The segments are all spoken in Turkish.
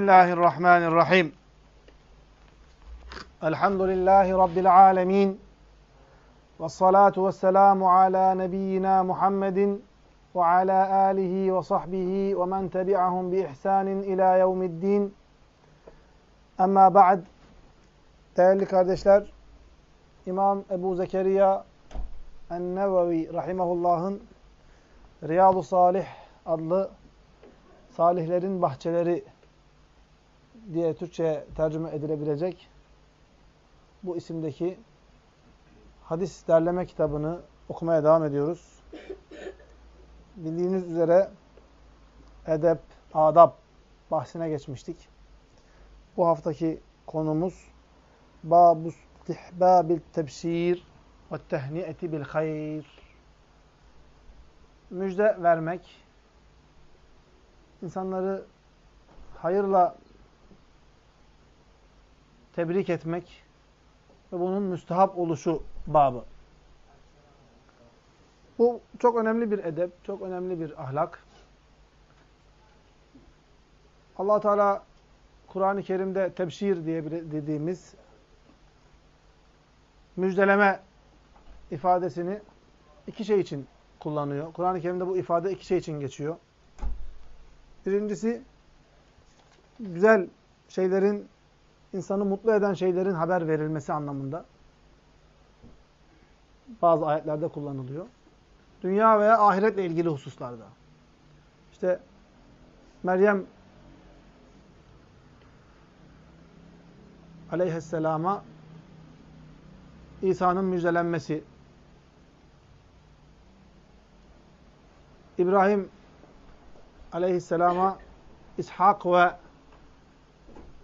Bismillahirrahmanirrahim. Elhamdülillahi Rabbil alemin. Ve salatu ve selamu ala nebiyyina Muhammedin ve ala alihi ve sahbihi ve men tebi'ahum bi ihsanin ila yevmiddin. Amma ba'd. Değerli kardeşler, İmam Ebu Zekeriya En-Nevevi Rahimahullah'ın Riyadu Salih adlı Salihlerin Bahçeleri diye Türkçe'ye tercüme edilebilecek bu isimdeki hadis derleme kitabını okumaya devam ediyoruz. Bildiğiniz üzere edep, adab bahsine geçmiştik. Bu haftaki konumuz Babu istihbabil tebşir ve tehniyeti bil hayr. Müjde vermek, insanları hayırla tebrik etmek ve bunun müstehap oluşu babı. Bu çok önemli bir edep, çok önemli bir ahlak. allah Teala Kur'an-ı Kerim'de tebşir diye dediğimiz müjdeleme ifadesini iki şey için kullanıyor. Kur'an-ı Kerim'de bu ifade iki şey için geçiyor. Birincisi güzel şeylerin insanı mutlu eden şeylerin haber verilmesi anlamında. Bazı ayetlerde kullanılıyor. Dünya veya ahiretle ilgili hususlarda. İşte Meryem aleyhisselama İsa'nın müjdelenmesi, İbrahim aleyhisselama İshak ve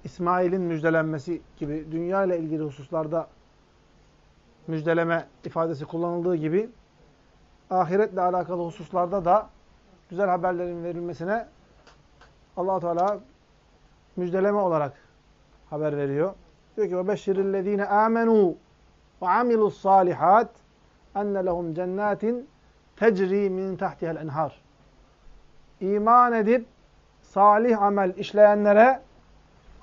İsmail'in müjdelenmesi gibi dünya ile ilgili hususlarda müjdeleme ifadesi kullanıldığı gibi ahiretle alakalı hususlarda da güzel haberlerin verilmesine allah Teala müjdeleme olarak haber veriyor. Diyor ki وَبَشِّرِ الَّذ۪ينَ آمَنُوا وَعَمِلُوا الصَّالِحَاتِ اَنَّ لَهُمْ جَنَّاتٍ تَجْرِي مِنْ تَحْتِهَا الْاَنْهَارِ İman edip salih amel işleyenlere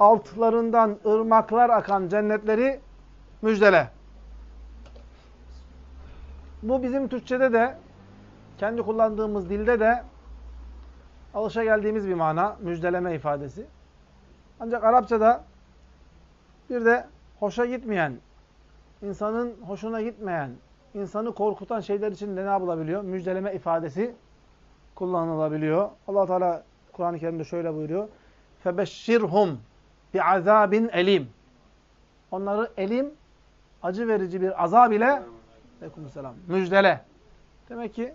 altlarından ırmaklar akan cennetleri müjdele. Bu bizim Türkçede de kendi kullandığımız dilde de alışa geldiğimiz bir mana, müjdeleme ifadesi. Ancak Arapçada bir de hoşa gitmeyen, insanın hoşuna gitmeyen, insanı korkutan şeyler için de ne yapılabiliyor? Müjdeleme ifadesi kullanılabiliyor. Allah Teala Kur'an-ı Kerim'de şöyle buyuruyor. Febeşşirhum bir azabin elim. Onları elim, acı verici bir azab ile Aleykümselam, müjdele. Demek ki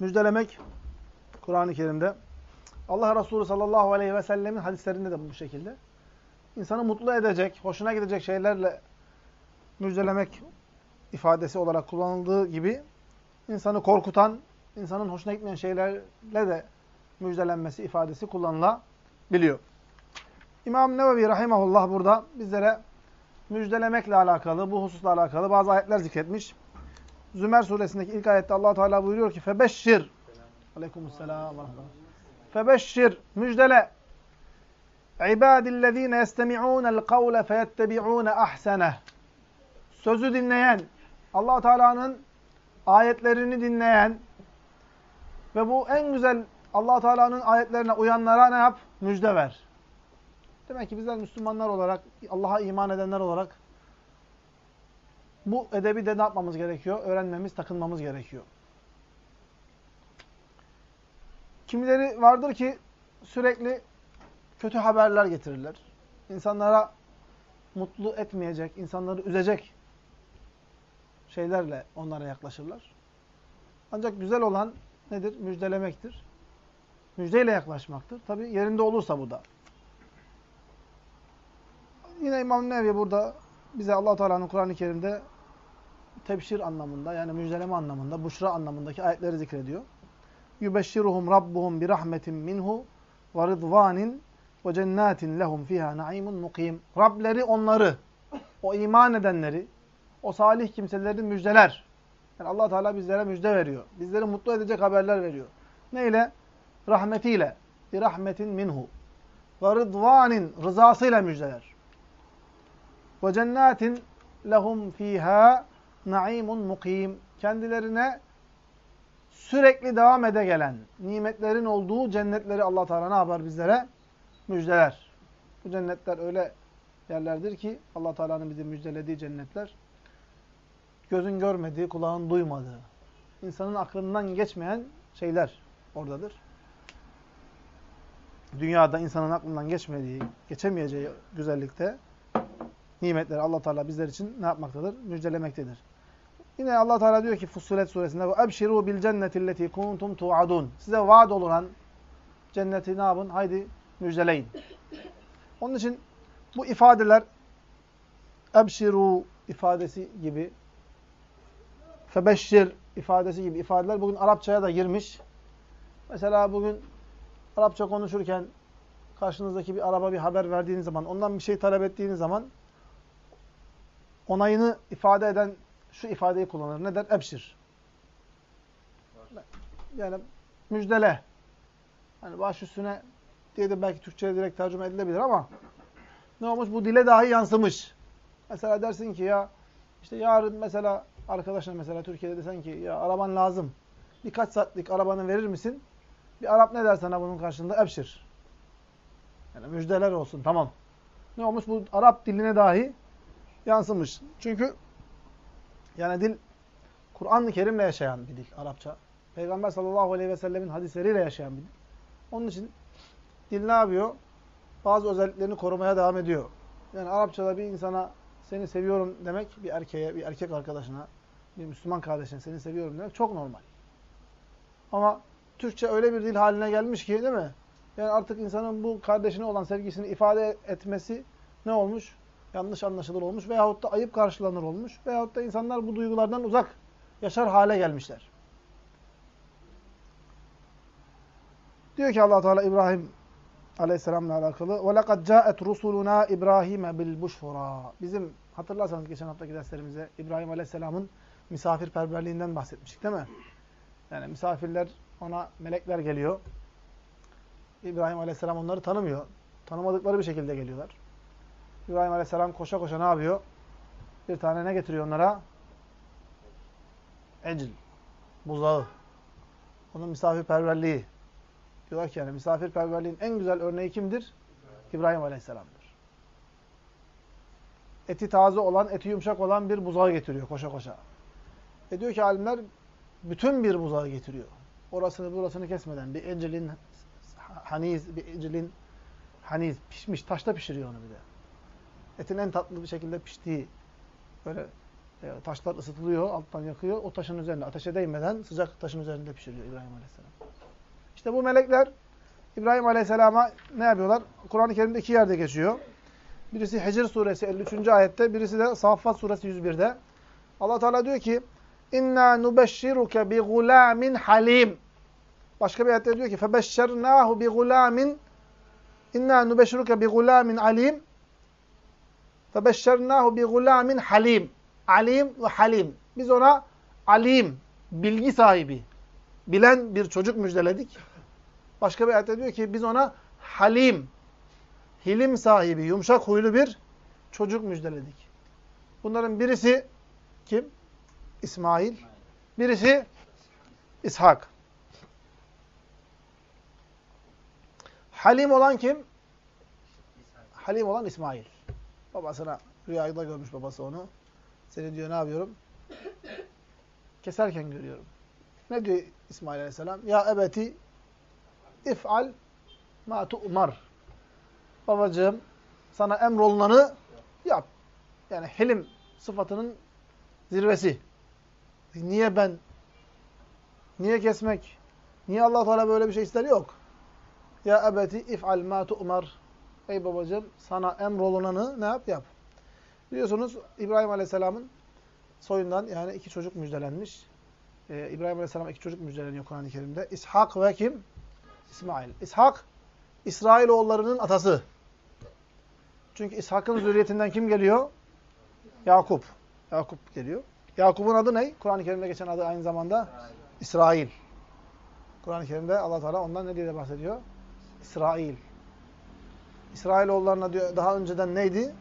müjdelemek Kur'an-ı Kerim'de Allah Resulü sallallahu aleyhi ve sellemin hadislerinde de bu şekilde. İnsanı mutlu edecek, hoşuna gidecek şeylerle müjdelemek ifadesi olarak kullanıldığı gibi insanı korkutan, insanın hoşuna gitmeyen şeylerle de müjdelenmesi ifadesi kullanılabiliyor. İmam Nevevi Rahimahullah burada bizlere müjdelemekle alakalı, bu hususla alakalı bazı ayetler zikretmiş. Zümer suresindeki ilk ayette allah Teala buyuruyor ki febeşşir Aleykümselam Febeşşir müjdele ibadillezine yestemi'ûnel kavle feyettebi'ûne ahseneh Sözü dinleyen, allah Teala'nın ayetlerini dinleyen ve bu en güzel allah Teala'nın ayetlerine uyanlara ne yap? Müjde ver. Demek ki bizler Müslümanlar olarak, Allah'a iman edenler olarak bu edebi de ne yapmamız gerekiyor? Öğrenmemiz, takınmamız gerekiyor. Kimileri vardır ki sürekli kötü haberler getirirler. İnsanlara mutlu etmeyecek, insanları üzecek şeylerle onlara yaklaşırlar. Ancak güzel olan nedir? Müjdelemektir müjdeyle yaklaşmaktır. Tabi yerinde olursa bu da. Yine İmam Nevi burada bize allah Teala'nın Kur'an-ı Kerim'de tebşir anlamında yani müjdeleme anlamında, buşra anlamındaki ayetleri zikrediyor. Yubeşşiruhum rabbuhum bi rahmetin minhu ve rıdvanin ve cennetin lehum fiha naimun mukim. Rableri onları, o iman edenleri, o salih kimseleri müjdeler. Yani allah Teala bizlere müjde veriyor. Bizleri mutlu edecek haberler veriyor. Neyle? Rahmetiyle, bir rahmetin minhu ve rıdvanin rızasıyla müjdeler. Ve cennetin lehum fiha naimun mukim. Kendilerine sürekli devam ede gelen nimetlerin olduğu cennetleri Allah Teala ne yapar bizlere? Müjdeler. Bu cennetler öyle yerlerdir ki Allah Teala'nın bizi müjdelediği cennetler gözün görmediği, kulağın duymadığı, insanın aklından geçmeyen şeyler oradadır. Dünyada insanın aklından geçmediği, geçemeyeceği güzellikte nimetleri Allah Teala bizler için ne yapmaktadır? Müjdelemektedir. Yine Allah Teala diyor ki Fussilet suresinde ve ebşiru bil cennetilleti kuntum tuadun. Size vaad olunan cenneti ne yapın? Haydi müjdeleyin. Onun için bu ifadeler ebşiru ifadesi gibi febeşşir ifadesi gibi ifadeler bugün Arapçaya da girmiş. Mesela bugün Arapça konuşurken karşınızdaki bir araba bir haber verdiğiniz zaman, ondan bir şey talep ettiğiniz zaman onayını ifade eden şu ifadeyi kullanır. Ne der? Ebşir. Yani müjdele. Hani baş üstüne diye de belki Türkçe'ye direkt tercüme edilebilir ama ne olmuş? Bu dile dahi yansımış. Mesela dersin ki ya işte yarın mesela arkadaşına mesela Türkiye'de desen ki ya araban lazım. Birkaç saatlik arabanı verir misin? Bir Arap ne der sana bunun karşılığında? Ebşir. Yani müjdeler olsun. Tamam. Ne olmuş? Bu Arap diline dahi yansımış. Çünkü yani dil Kur'an-ı Kerim'le yaşayan bir dil Arapça. Peygamber sallallahu aleyhi ve sellemin hadisleriyle yaşayan bir dil. Onun için dil ne yapıyor? Bazı özelliklerini korumaya devam ediyor. Yani Arapçada bir insana seni seviyorum demek bir erkeğe, bir erkek arkadaşına, bir Müslüman kardeşine seni seviyorum demek çok normal. Ama Türkçe öyle bir dil haline gelmiş ki değil mi? Yani artık insanın bu kardeşine olan sevgisini ifade etmesi ne olmuş? Yanlış anlaşılır olmuş veyahut da ayıp karşılanır olmuş veyahut da insanlar bu duygulardan uzak yaşar hale gelmişler. Diyor ki Allah Teala İbrahim Aleyhisselam'la alakalı وَلَقَدْ جَاءَتْ رُسُلُنَا İbrahim'e بِالْبُشْفُرَى Bizim hatırlarsanız geçen haftaki derslerimize İbrahim Aleyhisselam'ın misafirperverliğinden bahsetmiştik değil mi? Yani misafirler ona melekler geliyor. İbrahim Aleyhisselam onları tanımıyor. Tanımadıkları bir şekilde geliyorlar. İbrahim Aleyhisselam koşa koşa ne yapıyor? Bir tane ne getiriyor onlara? Ecil. Buzağı. Onun misafirperverliği. Diyorlar ki yani misafirperverliğin en güzel örneği kimdir? İbrahim Aleyhisselam'dır. Eti taze olan, eti yumuşak olan bir buzağı getiriyor koşa koşa. E diyor ki alimler bütün bir buzağı getiriyor. Orasını burasını kesmeden bir ecelin haniz, bir ecelin haniz pişmiş, taşta pişiriyor onu bir de. Etin en tatlı bir şekilde piştiği böyle e, taşlar ısıtılıyor, alttan yakıyor. O taşın üzerinde ateşe değmeden sıcak taşın üzerinde pişiriyor İbrahim Aleyhisselam. İşte bu melekler İbrahim Aleyhisselam'a ne yapıyorlar? Kur'an-ı Kerim'de iki yerde geçiyor. Birisi Hicr suresi 53. ayette, birisi de Saffat suresi 101'de. Allah Teala diyor ki: "İnna nubeshşiruke bi gulamin halim." Başka bir ayette diyor ki: "Febeşşernahu bi gulamin İnna nubeshşiruke bi gulamin alim." Febeşşernahu bi gulamin halim. Alim ve halim. Biz ona alim, bilgi sahibi, bilen bir çocuk müjdeledik. Başka bir ayette diyor ki biz ona halim, hilim sahibi, yumuşak huylu bir çocuk müjdeledik. Bunların birisi kim? İsmail. Birisi İshak. Halim olan kim? Halim olan İsmail. Babasına rüyada görmüş babası onu. Seni diyor ne yapıyorum? Keserken görüyorum. Ne diyor İsmail Aleyhisselam? Ya ebeti if'al ma tu'mar. Babacığım sana emrolunanı yap. Yani hilim sıfatının zirvesi. Niye ben? Niye kesmek? Niye Allah Teala böyle bir şey ister? Yok. Ya ebeti if'al ma tu'mar. Ey babacığım sana emrolunanı ne yap? Yap. Biliyorsunuz İbrahim Aleyhisselam'ın soyundan yani iki çocuk müjdelenmiş. Ee, İbrahim Aleyhisselam iki çocuk müjdeleniyor Kur'an-ı Kerim'de. İshak ve kim? İsmail. İshak, İsrailoğullarının atası. Çünkü İshak'ın zürriyetinden kim geliyor? Yakup. Yakup geliyor. Yakup'un adı ne? Kur'an-ı Kerim'de geçen adı aynı zamanda İsrail. Kur'an-ı Kerim'de Allah Teala ondan ne diye bahsediyor? İsrail. İsrailoğullarına diyor daha önceden neydi?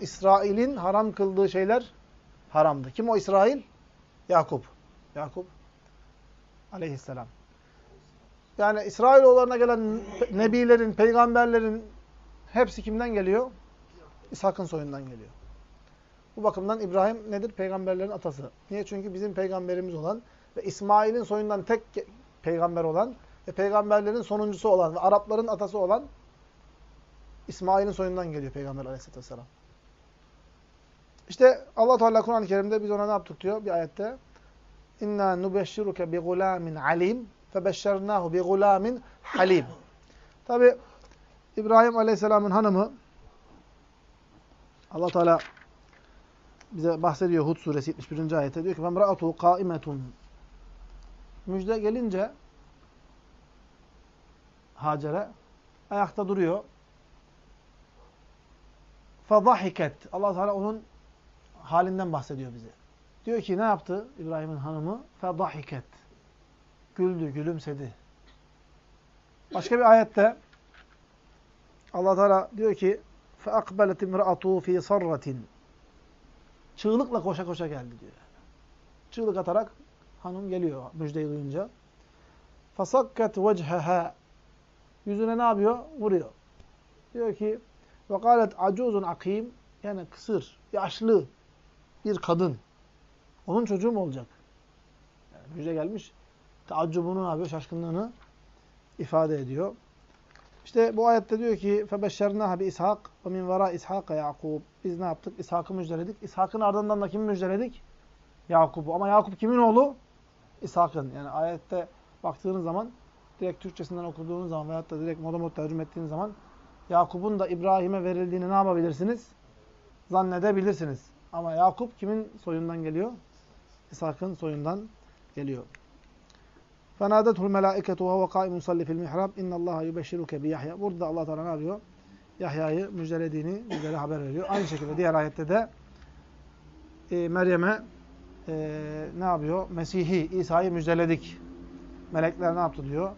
İsrail'in haram kıldığı şeyler haramdı. Kim o İsrail? Yakup. Yakup aleyhisselam. Yani İsrailoğullarına gelen nebilerin, peygamberlerin hepsi kimden geliyor? İshak'ın soyundan geliyor. Bu bakımdan İbrahim nedir? Peygamberlerin atası. Niye? Çünkü bizim peygamberimiz olan ve İsmail'in soyundan tek peygamber olan ve peygamberlerin sonuncusu olan ve Arapların atası olan İsmail'in soyundan geliyor Peygamber aleyhisselatü vesselam. İşte allah Teala Kur'an-ı Kerim'de biz ona ne yaptık diyor bir ayette. İnna nubeşşiruke bi gulamin alim febeşşernâhu bi gulamin halim. Tabi İbrahim Aleyhisselam'ın hanımı allah Teala bize bahsediyor Hud suresi 71. ayette diyor ki vemra'atu kaimetun müjde gelince Hacer'e ayakta duruyor. Fadahiket. Allah Teala onun halinden bahsediyor bize. Diyor ki ne yaptı İbrahim'in hanımı? Fadahiket. Güldü, gülümsedi. Başka bir ayette Allah Teala diyor ki فَاَقْبَلَتْ اِمْرَأَتُهُ ف۪ي صَرَّةٍ Çığlıkla koşa koşa geldi diyor. Çığlık atarak hanım geliyor müjdeyi duyunca. Fasakkat vecheha. Yüzüne ne yapıyor? Vuruyor. Diyor ki ve galet acuzun akim yani kısır, yaşlı bir kadın. Onun çocuğu mu olacak? Yani müjde gelmiş. Taaccubunu ne yapıyor? Şaşkınlığını ifade ediyor. İşte bu ayette diyor ki فَبَشَّرْنَاهَ بِإِسْحَاقَ وَمِنْ وَرَا İshak Yakub. Biz ne yaptık? İshak'ı müjdeledik. İshak'ın ardından da kimi müjdeledik? Yakup'u. Ama Yakup kimin oğlu? İshak'ın. Yani ayette baktığınız zaman direkt Türkçesinden okuduğunuz zaman veyahut da direkt modamot tercüme ettiğiniz zaman Yakup'un da İbrahim'e verildiğini ne yapabilirsiniz? Zannedebilirsiniz. Ama Yakup kimin soyundan geliyor? İshak'ın soyundan geliyor. فَنَادَتْهُ الْمَلَائِكَةُ وَهُوَ قَائِمٌ صَلِّ فِي الْمِحْرَابِ اِنَّ اللّٰهَ يُبَشِّرُكَ بِيَحْيَا Burada Allah Teala ne yapıyor? Yahya'yı müjdelediğini bizlere haber veriyor. Aynı şekilde diğer ayette de e, Meryem'e e, ne yapıyor? Mesih'i, İsa'yı müjdeledik. Melekler ne yaptı diyor?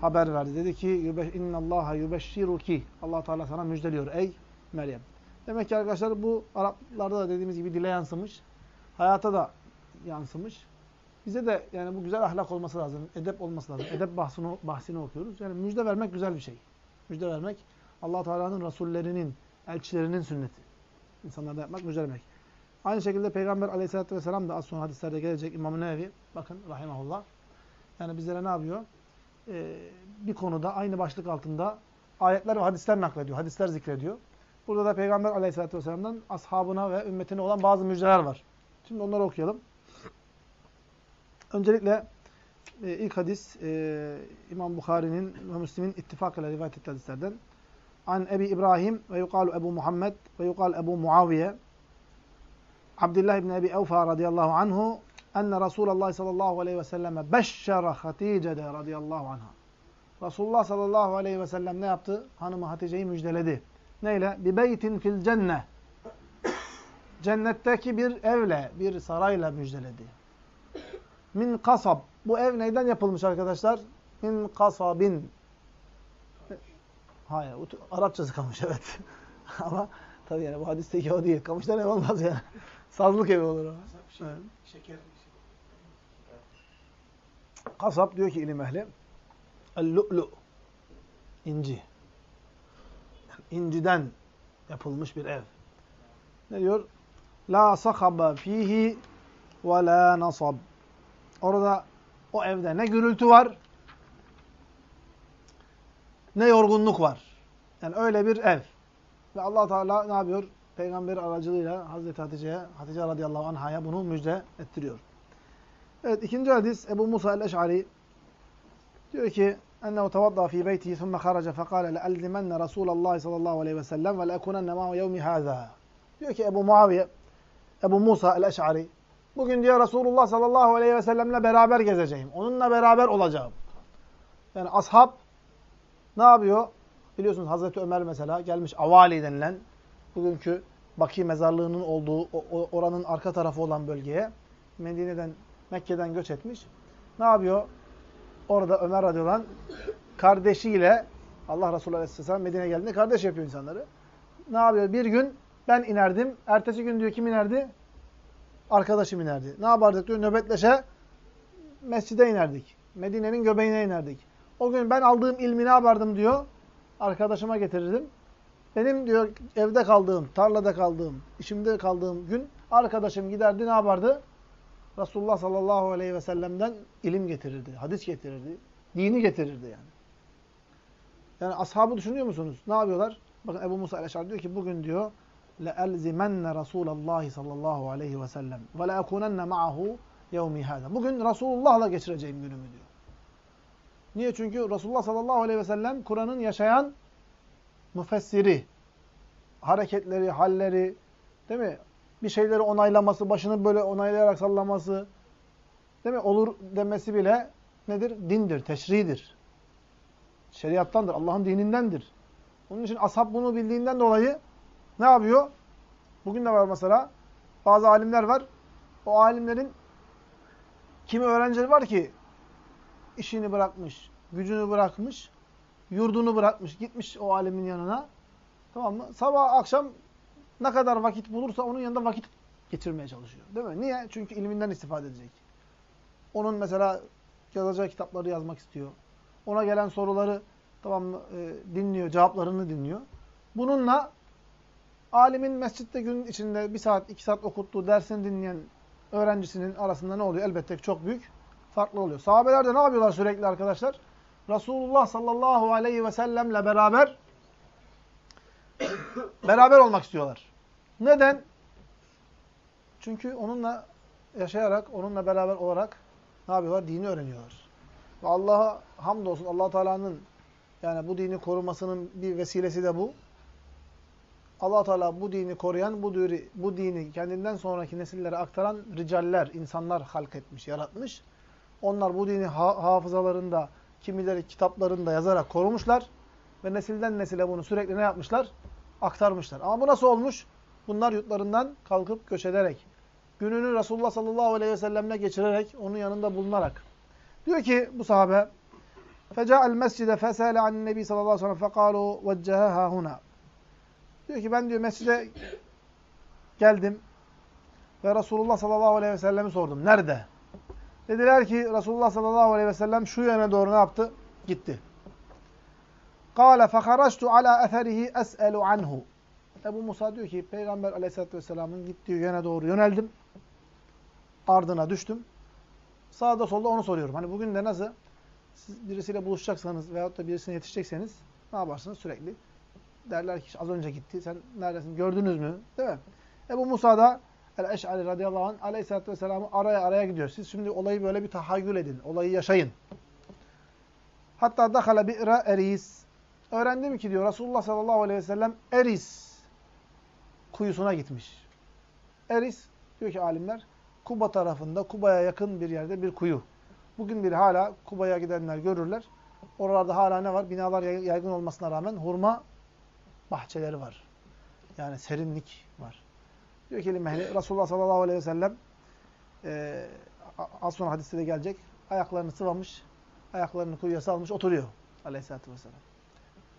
Haber verdi. Dedi ki اِنَّ اللّٰهَ يُبَشِّرُكِ Allah Teala sana müjdeliyor ey Meryem. Demek ki arkadaşlar bu Araplarda da dediğimiz gibi dile yansımış. Hayata da yansımış. Bize de yani bu güzel ahlak olması lazım. Edep olması lazım. Edep bahsini, bahsini okuyoruz. Yani müjde vermek güzel bir şey. Müjde vermek allah Teala'nın rasullerinin, elçilerinin sünneti. İnsanlarda yapmak, müjde vermek. Aynı şekilde Peygamber aleyhissalatü vesselam da az sonra hadislerde gelecek İmam-ı Nevi, bakın rahimahullah. Yani bizlere ne yapıyor? Ee, bir konuda aynı başlık altında ayetler ve hadisler naklediyor. Hadisler zikrediyor. Burada da Peygamber aleyhissalatü vesselam'dan ashabına ve ümmetine olan bazı müjdeler var. Şimdi onları okuyalım. Öncelikle e, ilk hadis e, İmam Bukhari'nin ve Müslim'in ittifak ile rivayet ettiği hadislerden. An Ebi İbrahim ve yukalu Ebu Muhammed ve yukalu Ebu Muaviye Abdullah ibn Ebi Evfa radıyallahu anhu enne Resulullah sallallahu aleyhi ve selleme beşşere Hatice'de radıyallahu anha. Resulullah sallallahu aleyhi ve sellem ne yaptı? Hanımı Hatice'yi müjdeledi. Neyle? Bi beytin fil cenne. Cennetteki bir evle, bir sarayla müjdeledi. Min kasab. Bu ev neyden yapılmış arkadaşlar? Min kasabin. Hayır, Arapçası kalmış evet. Ama tabii yani bu hadisteki o değil. Kamıştan ev olmaz yani. Sazlık evi olur o. Şey, evet. Şeker. Kasap diyor ki ilim ehli. El-lu'lu. İnci. Yani inciden yapılmış bir ev. Ne diyor? La sakaba fihi ve la nasab. Orada o evde ne gürültü var ne yorgunluk var. Yani öyle bir ev. Ve allah Teala ne yapıyor? Peygamber aracılığıyla Hazreti Hatice'ye, Hatice radıyallahu anh'a bunu müjde ettiriyor. Evet ikinci hadis Ebu Musa el-Eş'ari diyor ki ennehu tevadda fi beytihi thumme kharaca fekale le'elzimenne Resulallah sallallahu aleyhi ve sellem ve le'ekunenne ma'u yevmi hâzâ. Diyor ki Ebu Muaviye, Ebu Musa el-Eş'ari Bugün diyor Resulullah sallallahu aleyhi ve sellemle beraber gezeceğim. Onunla beraber olacağım. Yani ashab ne yapıyor? Biliyorsunuz Hazreti Ömer mesela gelmiş Avali denilen bugünkü Baki mezarlığının olduğu oranın arka tarafı olan bölgeye Medine'den Mekke'den göç etmiş. Ne yapıyor? Orada Ömer radıyallahu kardeşiyle Allah Resulü Aleyhisselam Medine'ye geldiğinde kardeş yapıyor insanları. Ne yapıyor? Bir gün ben inerdim. Ertesi gün diyor kim inerdi? Arkadaşım inerdi. Ne yapardık diyor? Nöbetleşe mescide inerdik. Medine'nin göbeğine inerdik. O gün ben aldığım ilmi ne yapardım diyor? Arkadaşıma getirirdim. Benim diyor evde kaldığım, tarlada kaldığım, işimde kaldığım gün arkadaşım giderdi ne yapardı? Resulullah sallallahu aleyhi ve sellem'den ilim getirirdi, hadis getirirdi, dini getirirdi yani. Yani ashabı düşünüyor musunuz? Ne yapıyorlar? Bakın Ebu Musa el-Eşar diyor ki bugün diyor لَاَلْزِمَنَّ رَسُولَ اللّٰهِ sallallahu aleyhi ve sellem وَلَاَكُونَنَّ مَعَهُ يَوْمِ هَذَا Bugün Resulullah'la geçireceğim günümü diyor. Niye? Çünkü Resulullah sallallahu aleyhi ve sellem Kur'an'ın yaşayan müfessiri. Hareketleri, halleri, değil mi? Bir şeyleri onaylaması, başını böyle onaylayarak sallaması, değil mi? Olur demesi bile nedir? Dindir, teşridir. Şeriattandır, Allah'ın dinindendir. Onun için ashab bunu bildiğinden dolayı ne yapıyor? Bugün de var mesela. Bazı alimler var. O alimlerin kimi öğrencileri var ki işini bırakmış, gücünü bırakmış, yurdunu bırakmış, gitmiş o alimin yanına. Tamam mı? Sabah akşam ne kadar vakit bulursa onun yanında vakit geçirmeye çalışıyor. Değil mi? Niye? Çünkü ilminden istifade edecek. Onun mesela yazacağı kitapları yazmak istiyor. Ona gelen soruları tamam mı, e, dinliyor, cevaplarını dinliyor. Bununla alimin mescitte gün içinde bir saat, iki saat okuttuğu dersini dinleyen öğrencisinin arasında ne oluyor? Elbette çok büyük farklı oluyor. Sahabeler de ne yapıyorlar sürekli arkadaşlar? Resulullah sallallahu aleyhi ve sellemle beraber beraber olmak istiyorlar. Neden? Çünkü onunla yaşayarak, onunla beraber olarak ne yapıyorlar? Dini öğreniyorlar. Ve Allah'a hamdolsun allah Teala'nın yani bu dini korumasının bir vesilesi de bu allah Teala bu dini koruyan, bu dini, bu dini kendinden sonraki nesillere aktaran ricaller, insanlar halk etmiş, yaratmış. Onlar bu dini ha hafızalarında, kimileri kitaplarında yazarak korumuşlar. Ve nesilden nesile bunu sürekli ne yapmışlar? Aktarmışlar. Ama bu nasıl olmuş? Bunlar yurtlarından kalkıp göç ederek, gününü Resulullah sallallahu aleyhi ve sellemle geçirerek, onun yanında bulunarak. Diyor ki bu sahabe, فَجَاءَ الْمَسْجِدَ فَسَالَ عَنِ النَّبِي sallallahu aleyhi ve sellem فَقَالُوا وَجَّهَهَا هُنَا Diyor ki ben diyor mescide geldim ve Resulullah sallallahu aleyhi ve sellem'i sordum. Nerede? Dediler ki Resulullah sallallahu aleyhi ve sellem şu yöne doğru ne yaptı? Gitti. Kale fekaraçtu ala eferihi es'elu anhu. Ebu Musa diyor ki Peygamber aleyhissalatü vesselamın gittiği yöne doğru yöneldim. Ardına düştüm. Sağda solda onu soruyorum. Hani bugün de nasıl siz birisiyle buluşacaksanız veyahut da birisine yetişecekseniz ne yaparsınız? Sürekli Derler ki az önce gitti. Sen neredesin? Gördünüz mü? Değil mi? Ebu Musa da El-Eş'ari radıyallahu anh aleyhissalatü vesselam'ı araya araya gidiyor. Siz şimdi olayı böyle bir tahayyül edin. Olayı yaşayın. Hatta dakhala bi'ra eris. Öğrendim ki diyor Resulullah sallallahu aleyhi ve sellem Eris kuyusuna gitmiş. Eris diyor ki alimler Kuba tarafında, Kuba'ya yakın bir yerde bir kuyu. Bugün bir hala Kuba'ya gidenler görürler. Oralarda hala ne var? Binalar yaygın olmasına rağmen hurma bahçeleri var. Yani serinlik var. Diyor ki mehli, Resulullah sallallahu aleyhi ve sellem e, az sonra hadiste de gelecek. Ayaklarını sıvamış, ayaklarını kuyuya salmış, oturuyor aleyhissalatü vesselam.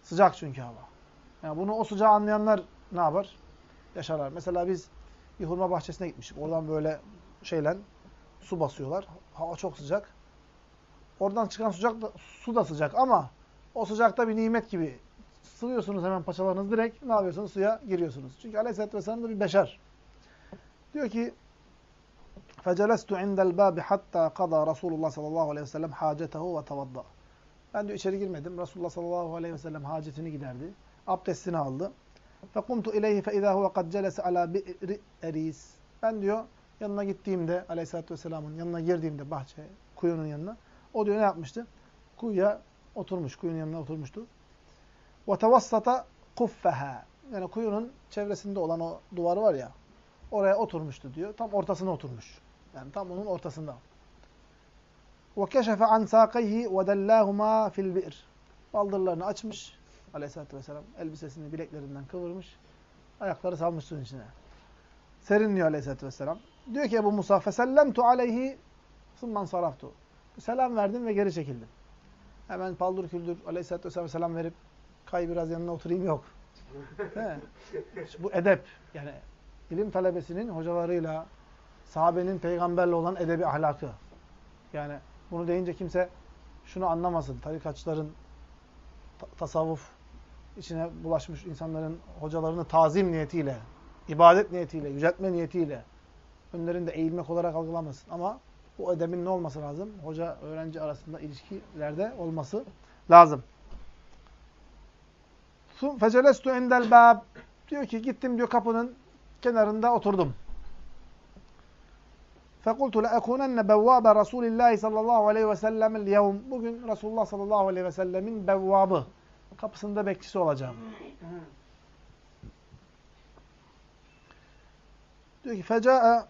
Sıcak çünkü hava. Yani bunu o sıcağı anlayanlar ne yapar? Yaşarlar. Mesela biz bir hurma bahçesine gitmiştik. Oradan böyle şeyle su basıyorlar. Hava çok sıcak. Oradan çıkan sıcak da, su da sıcak ama o sıcakta bir nimet gibi. Sıvıyorsunuz hemen paçalarınız direkt ne yapıyorsunuz? Suya giriyorsunuz. Çünkü Aleyhisselatü Vesselam da bir beşer. Diyor ki فَجَلَسْتُ عِنْدَ الْبَابِ حَتَّى قَضَى رَسُولُ sallallahu aleyhi ve sellem حَاجَتَهُ وَتَوَضَّى Ben diyor içeri girmedim. Resulullah sallallahu aleyhi ve sellem hacetini giderdi. Abdestini aldı. فَقُمْتُ اِلَيْهِ فَاِذَا هُوَ قَدْ جَلَسَ عَلَى بِئْرِ اَرِيسِ Ben diyor yanına gittiğimde aleyhissalatü vesselamın yanına girdiğimde bahçe, kuyunun yanına o diyor ne yapmıştı? Kuyuya oturmuş, kuyunun yanına oturmuştu. وَتَوَسَّطَ قُفَّهَا Yani kuyunun çevresinde olan o duvarı var ya, oraya oturmuştu diyor. Tam ortasına oturmuş. Yani tam onun ortasında. وَكَشَفَ عَنْ سَاقَيْهِ وَدَلَّاهُمَا فِي الْبِئْرِ Baldırlarını açmış aleyhissalatü vesselam. Elbisesini bileklerinden kıvırmış. Ayakları salmış suyun içine. Serinliyor aleyhissalatü vesselam. Diyor ki Ebu Musa فَسَلَّمْتُ عَلَيْهِ ثُمَّنْ صَرَفْتُ Selam verdim ve geri çekildim. Hemen paldır küldür aleyhissalatü vesselam selam verip Kay biraz yanına oturayım yok. Bu edep. Yani ilim talebesinin hocalarıyla, sahabenin peygamberle olan edebi ahlakı. Yani bunu deyince kimse şunu anlamasın. Tarikatçıların ta tasavvuf içine bulaşmış insanların hocalarını tazim niyetiyle, ibadet niyetiyle, yüceltme niyetiyle önlerinde eğilmek olarak algılamasın. Ama bu edebin ne olması lazım? Hoca öğrenci arasında ilişkilerde olması lazım. Fecelestu indel bab. Diyor ki gittim diyor kapının kenarında oturdum. Fekultu le'ekunenne bevvabe Resulillahi sallallahu aleyhi ve sellem'il yevm. Bugün Resulullah sallallahu aleyhi ve sellemin bevvabı. Kapısında bekçisi olacağım. Diyor ki feca'a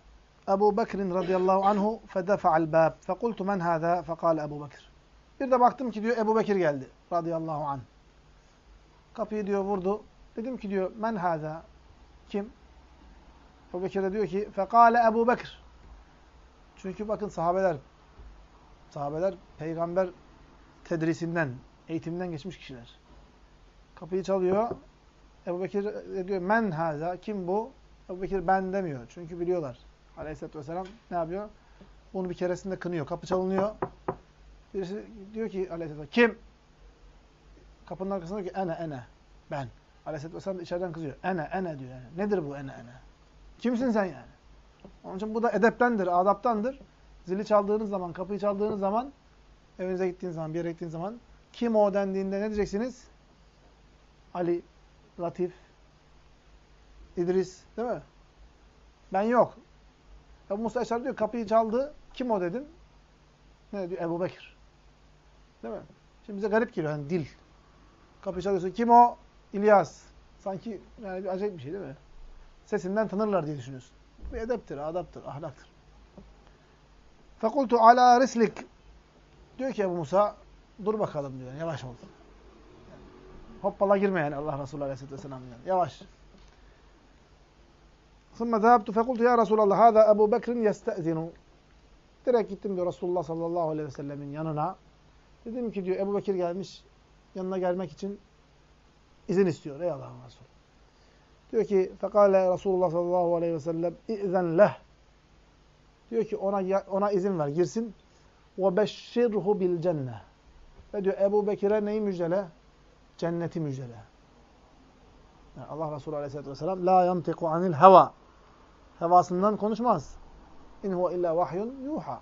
Ebu Bekir'in radıyallahu anhu fedefa'al bab. Fekultu men hâzâ fekâle Ebu Bekir. Bir de baktım ki diyor Ebu Bekir geldi radıyallahu anh. Kapıyı diyor vurdu. Dedim ki diyor men hâzâ. Kim? Ebu Bekir de diyor ki fekâle Ebu Bekir. Çünkü bakın sahabeler sahabeler peygamber tedrisinden, eğitimden geçmiş kişiler. Kapıyı çalıyor. Ebu Bekir diyor men haza kim bu? Ebu Bekir ben demiyor. Çünkü biliyorlar. Aleyhisselatü Vesselam ne yapıyor? Bunu bir keresinde kınıyor. Kapı çalınıyor. Birisi diyor ki Aleyhisselatü kim? Kapının arkasında diyor ki ene ene. Ben. Aleyhisselatü Vesselam da içeriden kızıyor. Ene ene diyor yani. Nedir bu ene ene? Kimsin sen yani? Onun için bu da edeptendir, adaptandır. Zili çaldığınız zaman, kapıyı çaldığınız zaman, evinize gittiğiniz zaman, bir yere gittiğiniz zaman kim o dendiğinde ne diyeceksiniz? Ali, Latif, İdris, değil mi? Ben yok. Ebu Musa Eşar diyor kapıyı çaldı. Kim o dedim. Ne diyor? Ebu Bekir. Değil mi? Şimdi bize garip geliyor yani dil. Kapıyı çalıyorsun. Kim o? İlyas. Sanki yani bir acayip bir şey değil mi? Sesinden tanırlar diye düşünüyorsun. Bir edeptir, adaptır, ahlaktır. Fekultu ala rislik. Diyor ki Ebu Musa, dur bakalım diyor. Yavaş ol. Hoppala girme yani Allah Resulü Aleyhisselatü Vesselam diyor. Yavaş. Sonra zehebtu fekultu ya Resulallah, hâzâ Ebu Bekir'in yestezinu. Direkt gittim diyor Resulullah sallallahu aleyhi ve sellemin yanına. Dedim ki diyor Ebu Bekir gelmiş, yanına gelmek için izin istiyor. Ey Allah'ın Resulü. Diyor ki fekale Resulullah sallallahu aleyhi ve sellem izen leh. Diyor ki ona ona izin ver girsin. Ve beşşirhu bil cenne. Ve diyor Ebu Bekir'e neyi müjdele? Cenneti müjdele. Yani Allah Resulü aleyhissalatü vesselam la yantiku anil heva. Hevasından konuşmaz. İn huve illa vahyun yuha.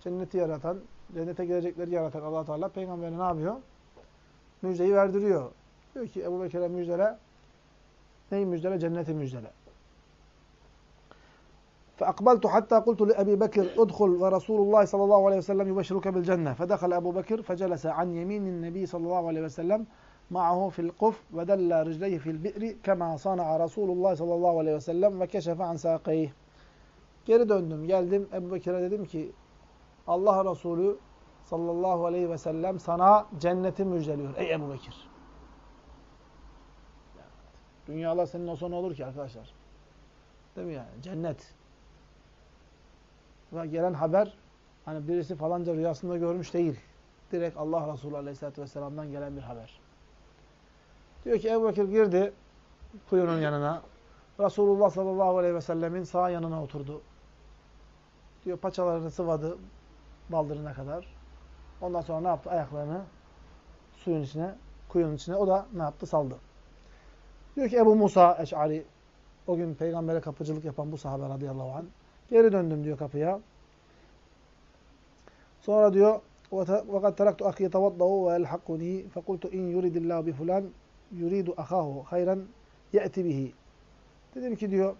Cenneti yaratan, cennete gelecekleri yaratan allah Teala peygamberine ne yapıyor? Müjdeyi verdiriyor. Diyor ki Ebu Bekir'e müjdele Neyi müjdele? Cenneti müjdele. فأقبلت حتى قلت لأبي بكر ادخل ورسول الله صلى الله عليه وسلم يبشرك بالجنة فدخل أبو بكر فجلس عن يمين النبي صلى الله عليه وسلم معه في القف ودل رجليه في البئر كما صنع رسول الله صلى الله عليه وسلم وكشف عن ساقيه Geri döndüm, geldim Ebu Bekir'e dedim ki Allah Resulü sallallahu aleyhi ve sellem sana cenneti müjdeliyor ey Ebu Bekir. Dünyalar senin olsa ne olur ki arkadaşlar? Değil mi yani? Cennet. Ve gelen haber hani birisi falanca rüyasında görmüş değil. Direkt Allah Resulü Aleyhisselatü Vesselam'dan gelen bir haber. Diyor ki Ebu Bekir girdi kuyunun yanına. Resulullah sallallahu aleyhi ve sellemin sağ yanına oturdu. Diyor paçalarını sıvadı baldırına kadar. Ondan sonra ne yaptı? Ayaklarını suyun içine, kuyunun içine o da ne yaptı? Saldı. Diyor ki Ebu Musa Eş'ari, o gün peygambere kapıcılık yapan bu sahabe radıyallahu anh. Geri döndüm diyor kapıya. Sonra diyor وَقَدْ تَرَكْتُ أَخِي يَتَوَضَّهُ وَيَلْحَقُنِي فَقُلْتُ اِنْ يُرِدِ اللّٰهُ بِفُلَانٍ يُرِيدُ أَخَاهُ خَيْرًا يَأْتِ بِهِ Dedim ki diyor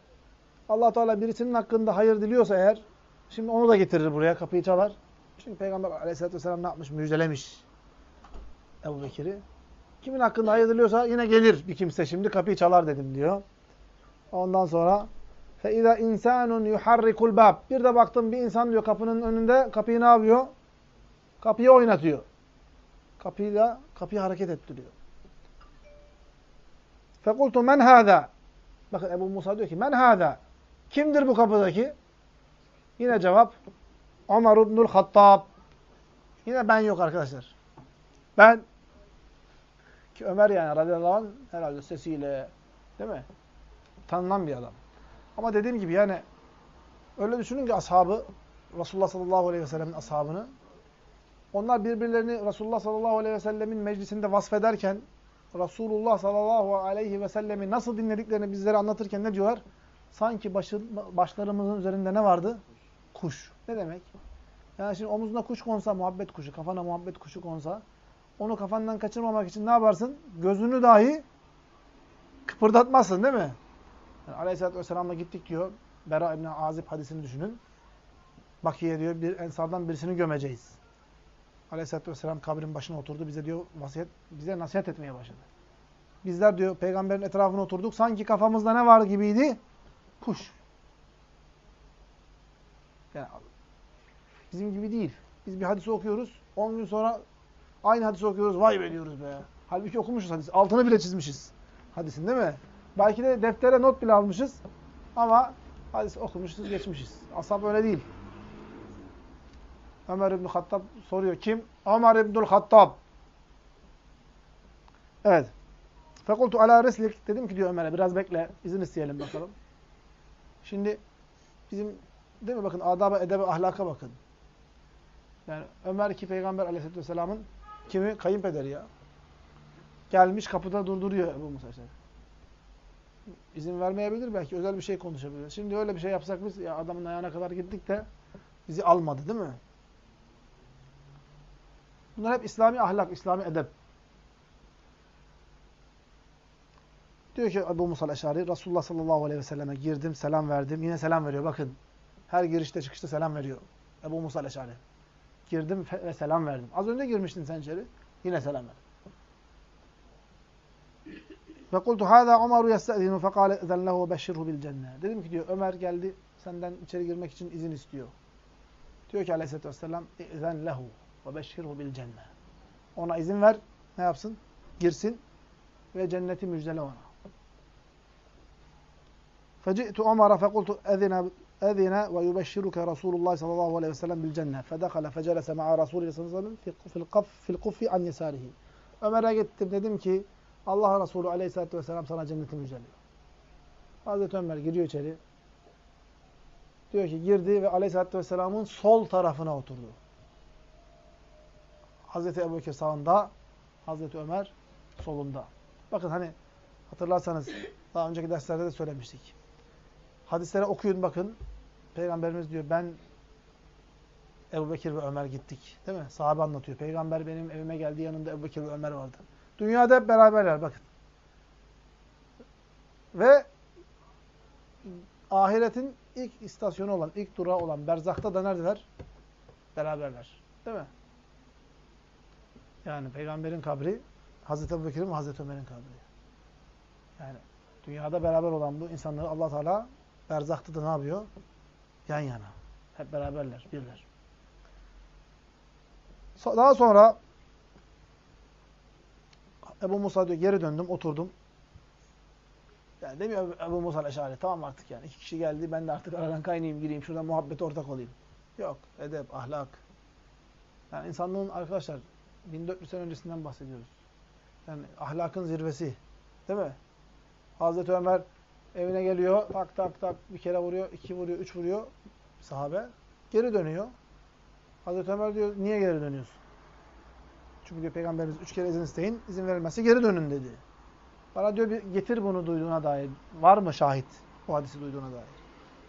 allah Teala birisinin hakkında hayır diliyorsa eğer şimdi onu da getirir buraya kapıyı çalar. Çünkü Peygamber aleyhissalatü vesselam ne yapmış? Müjdelemiş Ebu Bekir'i. Kimin hakkında hayır diliyorsa yine gelir bir kimse şimdi kapıyı çalar dedim diyor. Ondan sonra فَاِذَا اِنْسَانٌ يُحَرِّكُ الْبَابِ Bir de baktım bir insan diyor kapının önünde kapıyı ne yapıyor? Kapıyı oynatıyor. Kapıyla kapıyı hareket ettiriyor. فَقُلْتُ مَنْ هَذَا Bakın Ebu Musa diyor ki men hâzâ? Kimdir bu kapıdaki? Yine cevap Ömer ibnül Hattab. Yine ben yok arkadaşlar. Ben Ki Ömer yani radıyallahu anh herhalde sesiyle değil mi? Tanınan bir adam. Ama dediğim gibi yani öyle düşünün ki ashabı Resulullah sallallahu aleyhi ve sellemin ashabını onlar birbirlerini Resulullah sallallahu aleyhi ve sellemin meclisinde vasfederken Resulullah sallallahu aleyhi ve sellemi nasıl dinlediklerini bizlere anlatırken ne diyorlar? Sanki başın, başlarımızın üzerinde ne vardı? Kuş. Ne demek? Yani şimdi omuzuna kuş konsa, muhabbet kuşu, kafana muhabbet kuşu konsa, onu kafandan kaçırmamak için ne yaparsın? Gözünü dahi kıpırdatmazsın değil mi? Yani Aleyhisselatü Vesselam'la gittik diyor. Bera İbni Azib hadisini düşünün. Bakiye diyor bir ensardan birisini gömeceğiz. Aleyhisselatü Vesselam kabrin başına oturdu. Bize diyor vasiyet, bize nasihat etmeye başladı. Bizler diyor peygamberin etrafına oturduk. Sanki kafamızda ne var gibiydi? Kuş. Yani bizim gibi değil. Biz bir hadisi okuyoruz. 10 gün sonra aynı hadisi okuyoruz. Vay be diyoruz be. Halbuki okumuşuz hadis. Altını bile çizmişiz. Hadisin değil mi? Belki de deftere not bile almışız. Ama hadis okumuşuz, geçmişiz. Ashab öyle değil. Ömer İbn Hattab soruyor. Kim? Ömer İbnül Hattab. Evet. Fekultu ala reslik. Dedim ki diyor Ömer'e biraz bekle. izin isteyelim bakalım. Şimdi bizim değil mi bakın adaba, edebe, ahlaka bakın. Yani Ömer ki Peygamber aleyhisselatü vesselamın kimi? Kayınpederi ya. Gelmiş kapıda durduruyor Ebu Musa işte. İzin vermeyebilir belki özel bir şey konuşabilir. Şimdi öyle bir şey yapsak biz ya adamın ayağına kadar gittik de bizi almadı değil mi? Bunlar hep İslami ahlak, İslami edep. Diyor ki Ebu Musa el-Eşari, Resulullah sallallahu aleyhi ve selleme girdim, selam verdim. Yine selam veriyor. Bakın, her girişte çıkışta selam veriyor. Ebu Musa el-Eşari. Girdim ve selam verdim. Az önce girmiştin sen içeri. Yine selam ver. Ve kultu hâzâ Ömer'u yestezinu fekâle ezen lehu beşşirhu bil cenne. Dedim ki diyor Ömer geldi senden içeri girmek için izin istiyor. Diyor ki aleyhissalatü vesselam ezen lehu ve beşşirhu bil cenne. Ona izin ver. Ne yapsın? Girsin ve cenneti müjdele ona. Feci'tu Ömer'e fekultu ezine Resulullah sallallahu aleyhi ve sellem bil cenne. Fedekale fecelese ma'a Resulullah sallallahu aleyhi ve sellem fil, fil kuffi an yesarihi. Ömer'e gittim dedim ki Allah Resulü aleyhissalatü vesselam sana cenneti müjdeliyor. Hazreti Ömer giriyor içeri. Diyor ki girdi ve aleyhissalatü vesselamın sol tarafına oturdu. Hazreti Ebu Bekir sağında, Hazreti Ömer solunda. Bakın hani hatırlarsanız daha önceki derslerde de söylemiştik. Hadisleri okuyun bakın. Peygamberimiz diyor ben Ebu Bekir ve Ömer gittik. Değil mi? Sahabe anlatıyor. Peygamber benim evime geldi yanında Ebu Bekir ve Ömer vardı. Dünyada hep beraberler bakın. Ve ahiretin ilk istasyonu olan, ilk durağı olan Berzak'ta da neredeler? Beraberler. Değil mi? Yani peygamberin kabri Hazreti Ebu Bekir'in ve Hazreti Ömer'in kabri. Yani dünyada beraber olan bu insanları allah Teala Berzak'ta da ne yapıyor? Yan yana. Hep beraberler, birler. Daha sonra Ebu Musa diyor geri döndüm, oturdum. Yani demiyor Ebu Musa Eşari tamam artık yani. iki kişi geldi ben de artık aradan kaynayayım, gireyim, şuradan muhabbete ortak olayım. Yok. Edep, ahlak. Yani insanlığın arkadaşlar 1400 sene öncesinden bahsediyoruz. Yani ahlakın zirvesi. Değil mi? Hazreti Ömer evine geliyor, tak tak tak bir kere vuruyor, iki vuruyor, üç vuruyor sahabe. Geri dönüyor. Hazreti Ömer diyor, niye geri dönüyorsun? Çünkü diyor Peygamberimiz üç kere izin isteyin, izin verilmezse geri dönün dedi. Bana diyor bir getir bunu duyduğuna dair. Var mı şahit o hadisi duyduğuna dair?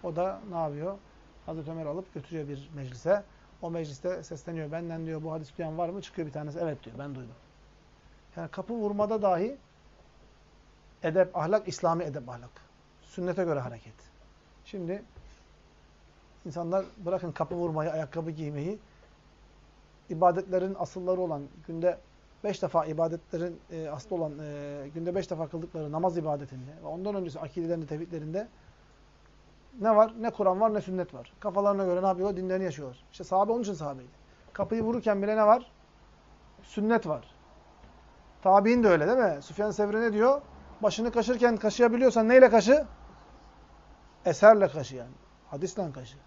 O da ne yapıyor? Hazreti Ömer alıp götürüyor bir meclise. O mecliste sesleniyor. Benden diyor bu hadis duyan var mı? Çıkıyor bir tanesi. Evet diyor. Ben duydum. Yani kapı vurmada dahi edep, ahlak, İslami edep, ahlak. Sünnete göre hareket. Şimdi insanlar bırakın kapı vurmayı, ayakkabı giymeyi, ibadetlerin asılları olan, günde beş defa ibadetlerin e, aslı olan, e, günde beş defa kıldıkları namaz ibadetinde ve ondan öncesi akidelerinde, tevhidlerinde ne var? Ne Kur'an var, ne sünnet var. Kafalarına göre ne yapıyorlar? Dinlerini yaşıyorlar. İşte sahabe onun için sahabeydi. Kapıyı vururken bile ne var? Sünnet var. Tabi'in de öyle değil mi? Süfyan Sevri ne diyor? Başını kaşırken kaşıyabiliyorsan neyle kaşı? Eserle kaşı yani. Hadisle kaşı.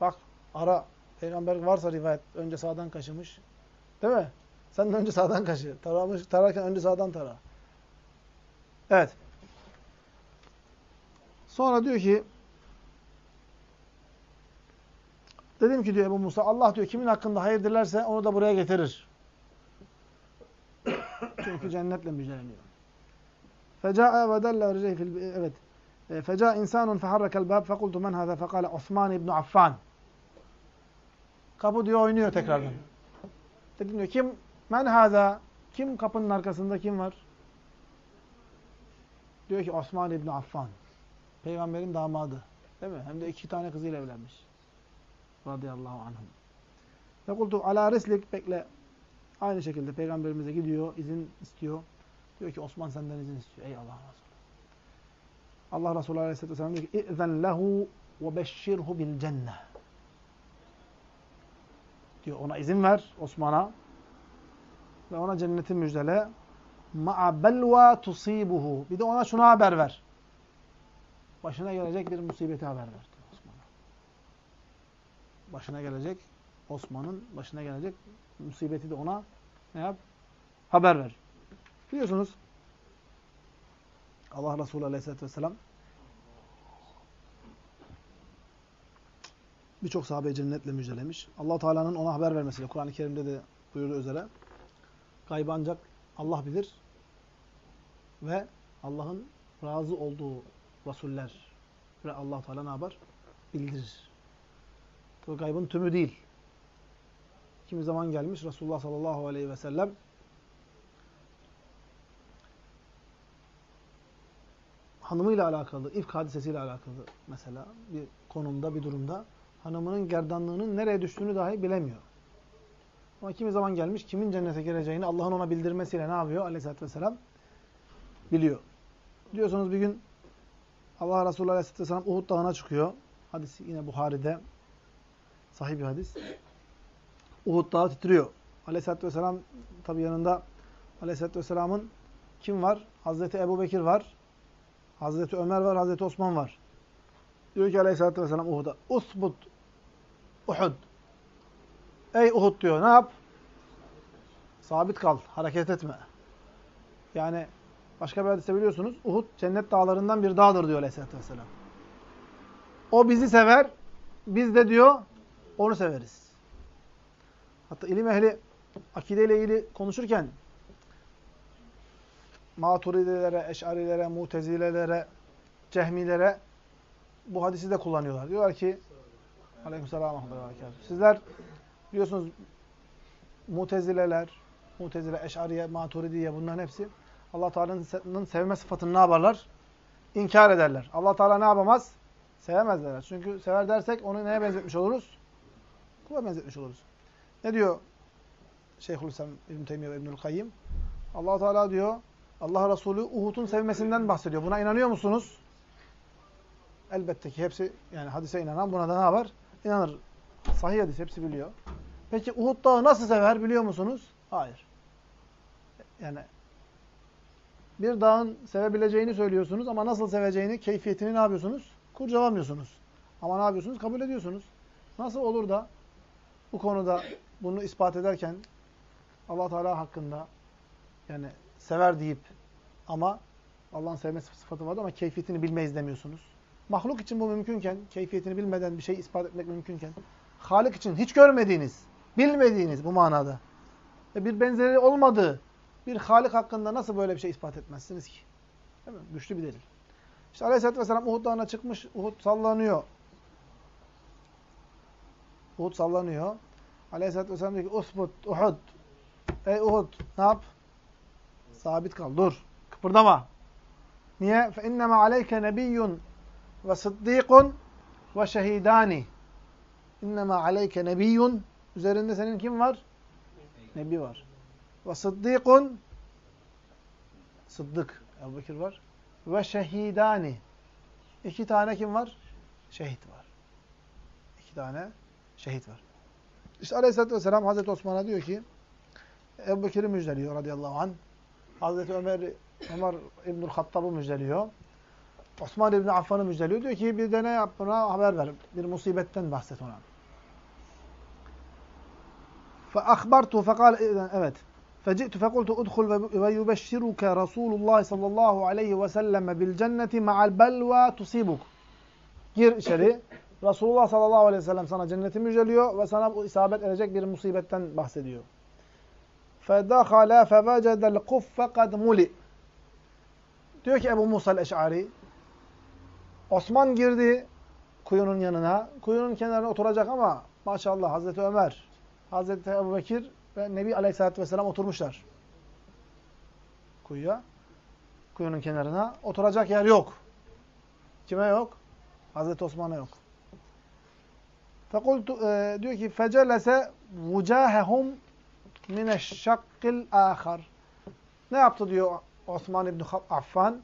Bak ara. Peygamber varsa rivayet önce sağdan kaşımış. Değil mi? Sen de önce sağdan kaşı. Taramış, tararken önce sağdan tara. Evet. Sonra diyor ki Dedim ki diyor Ebu Musa Allah diyor kimin hakkında hayır dilerse onu da buraya getirir. Çünkü cennetle müjdeleniyor. Feca'a ve ricey fil evet. Feca insanun feharrakel bab fekultu men hâzâ fekâle Osman ibn Affan. Kapı diyor oynuyor tekrardan. Dedim diyor kim men hâzâ kim kapının arkasında kim var? Diyor ki Osman ibn Affan. Peygamberin damadı. Değil mi? Hem de iki tane kızıyla evlenmiş. Radıyallahu anhum. Fekultu ala rislik bekle. Aynı şekilde peygamberimize gidiyor, izin istiyor. Diyor ki Osman senden izin istiyor. Ey Allah Resulü. Allah Resulü Aleyhisselatü Vesselam diyor ki ve beşşirhu bil cenne. Diyor ona izin ver Osman'a ve ona cenneti müjdele. Ma'a belva tusibuhu. Bir de ona şunu haber ver. Başına gelecek bir musibeti haber ver Osman'a. Başına gelecek Osman'ın başına gelecek musibeti de ona ne yap? Haber ver. Biliyorsunuz Allah Resulü Aleyhisselatü Vesselam birçok sahabeyi cennetle müjdelemiş. allah Teala'nın ona haber vermesiyle Kur'an-ı Kerim'de de buyurduğu üzere gaybı ancak Allah bilir ve Allah'ın razı olduğu rasuller ve allah Teala ne yapar? Bildirir. Bu gaybın tümü değil. Kimi zaman gelmiş Resulullah sallallahu aleyhi ve sellem hanımıyla alakalı, ifk hadisesiyle alakalı mesela bir konumda, bir durumda hanımının gerdanlığının nereye düştüğünü dahi bilemiyor. Ama kimi zaman gelmiş, kimin cennete gireceğini Allah'ın ona bildirmesiyle ne yapıyor aleyhissalatü vesselam? Biliyor. Diyorsunuz bir gün Allah Resulü aleyhissalatü vesselam Uhud dağına çıkıyor. Hadis yine Buhari'de. Sahih bir hadis. Uhud dağı titriyor. Aleyhisselatü Vesselam tabi yanında Aleyhisselatü Vesselam'ın kim var? Hazreti Ebu Bekir var. Hazreti Ömer var. Hazreti Osman var. Diyor ki Aleyhisselatü Vesselam Uhud'a Usbut Uhud. Ey Uhud diyor. Ne yap? Sabit kal. Hareket etme. Yani başka bir hadiste biliyorsunuz Uhud cennet dağlarından bir dağdır diyor Aleyhisselatü Vesselam. O bizi sever. Biz de diyor onu severiz. Hatta ilim ehli akideyle ilgili konuşurken maturidilere, eşarilere, mutezilelere, cehmilere bu hadisi de kullanıyorlar. Diyorlar ki Aleykümselam Sizler biliyorsunuz mutezileler, mutezile, eşariye, maturidiye bunların hepsi Allah Teala'nın sevme sıfatını ne yaparlar? İnkar ederler. Allah Teala ne yapamaz? Sevemezler. Çünkü sever dersek onu neye benzetmiş oluruz? Kula benzetmiş oluruz. Ne diyor Şeyhülislam İbn Teymiyye ve İbnül Kayyim? Allah Teala diyor Allah Resulü Uhud'un sevmesinden bahsediyor. Buna inanıyor musunuz? Elbette ki hepsi yani hadise inanan buna da ne var? İnanır. Sahih hadis hepsi biliyor. Peki Uhud dağı nasıl sever biliyor musunuz? Hayır. Yani bir dağın sevebileceğini söylüyorsunuz ama nasıl seveceğini, keyfiyetini ne yapıyorsunuz? Kurcalamıyorsunuz. Ama ne yapıyorsunuz? Kabul ediyorsunuz. Nasıl olur da bu konuda bunu ispat ederken Allah Teala hakkında yani sever deyip ama Allah'ın sevme sıfatı vardı ama keyfiyetini bilmeyiz demiyorsunuz. Mahluk için bu mümkünken, keyfiyetini bilmeden bir şey ispat etmek mümkünken, Halik için hiç görmediğiniz, bilmediğiniz bu manada ve bir benzeri olmadığı bir Halik hakkında nasıl böyle bir şey ispat etmezsiniz ki? Değil mi? Güçlü bir delil. İşte Aleyhisselatü Vesselam Uhud dağına çıkmış, Uhud sallanıyor. Uhud sallanıyor. Aleyhisselatü Vesselam diyor ki Usbut, Uhud. Ey Uhud ne yap? Sabit kal, dur. Kıpırdama. Niye? فَاِنَّمَا عَلَيْكَ نَبِيٌّ وَصِدِّيقٌ وَشَهِيدَانِ اِنَّمَا عَلَيْكَ نَبِيٌّ Üzerinde senin kim var? Nebi var. وَصِدِّيقٌ Sıddık. Ebu Bekir var. Ve şehidani. İki tane kim var? Şehit var. İki tane şehit var. İşte Aleyhisselatü Vesselam Hazreti Osman'a diyor ki Ebu Bekir'i müjdeliyor radıyallahu anh. Hazreti Ömer, Ömer İbnül Hattab'ı müjdeliyor. Osman İbni Affan'ı müjdeliyor. Diyor ki bir de ne yap buna haber ver. Bir musibetten bahset ona. فَاَخْبَرْتُ فَقَالَ Evet. فَجِئْتُ فَقُلْتُ اُدْخُلْ وَيُبَشِّرُكَ رَسُولُ اللّٰهِ sallallahu aleyhi ve sellem بِالْجَنَّةِ مَعَ الْبَلْوَى تُصِيبُكَ Gir içeri. Resulullah sallallahu aleyhi ve sellem sana cenneti müjdeliyor ve sana bu isabet edecek bir musibetten bahsediyor. فَدَخَلَ فَوَجَدَ الْقُفَّ قَدْ مُلِئ Diyor ki Ebu Musa el-Eş'ari, Osman girdi kuyunun yanına. Kuyunun kenarına oturacak ama maşallah Hazreti Ömer, Hazreti Ebu Bekir ve Nebi Aleyhisselatü Vesselam oturmuşlar. Kuyuya. Kuyunun kenarına. Oturacak yer yok. Kime yok? Hazreti Osman'a yok. Fekultu, e, diyor ki fecelese vucahehum mineşşakkil ahar. Ne yaptı diyor Osman İbni Affan?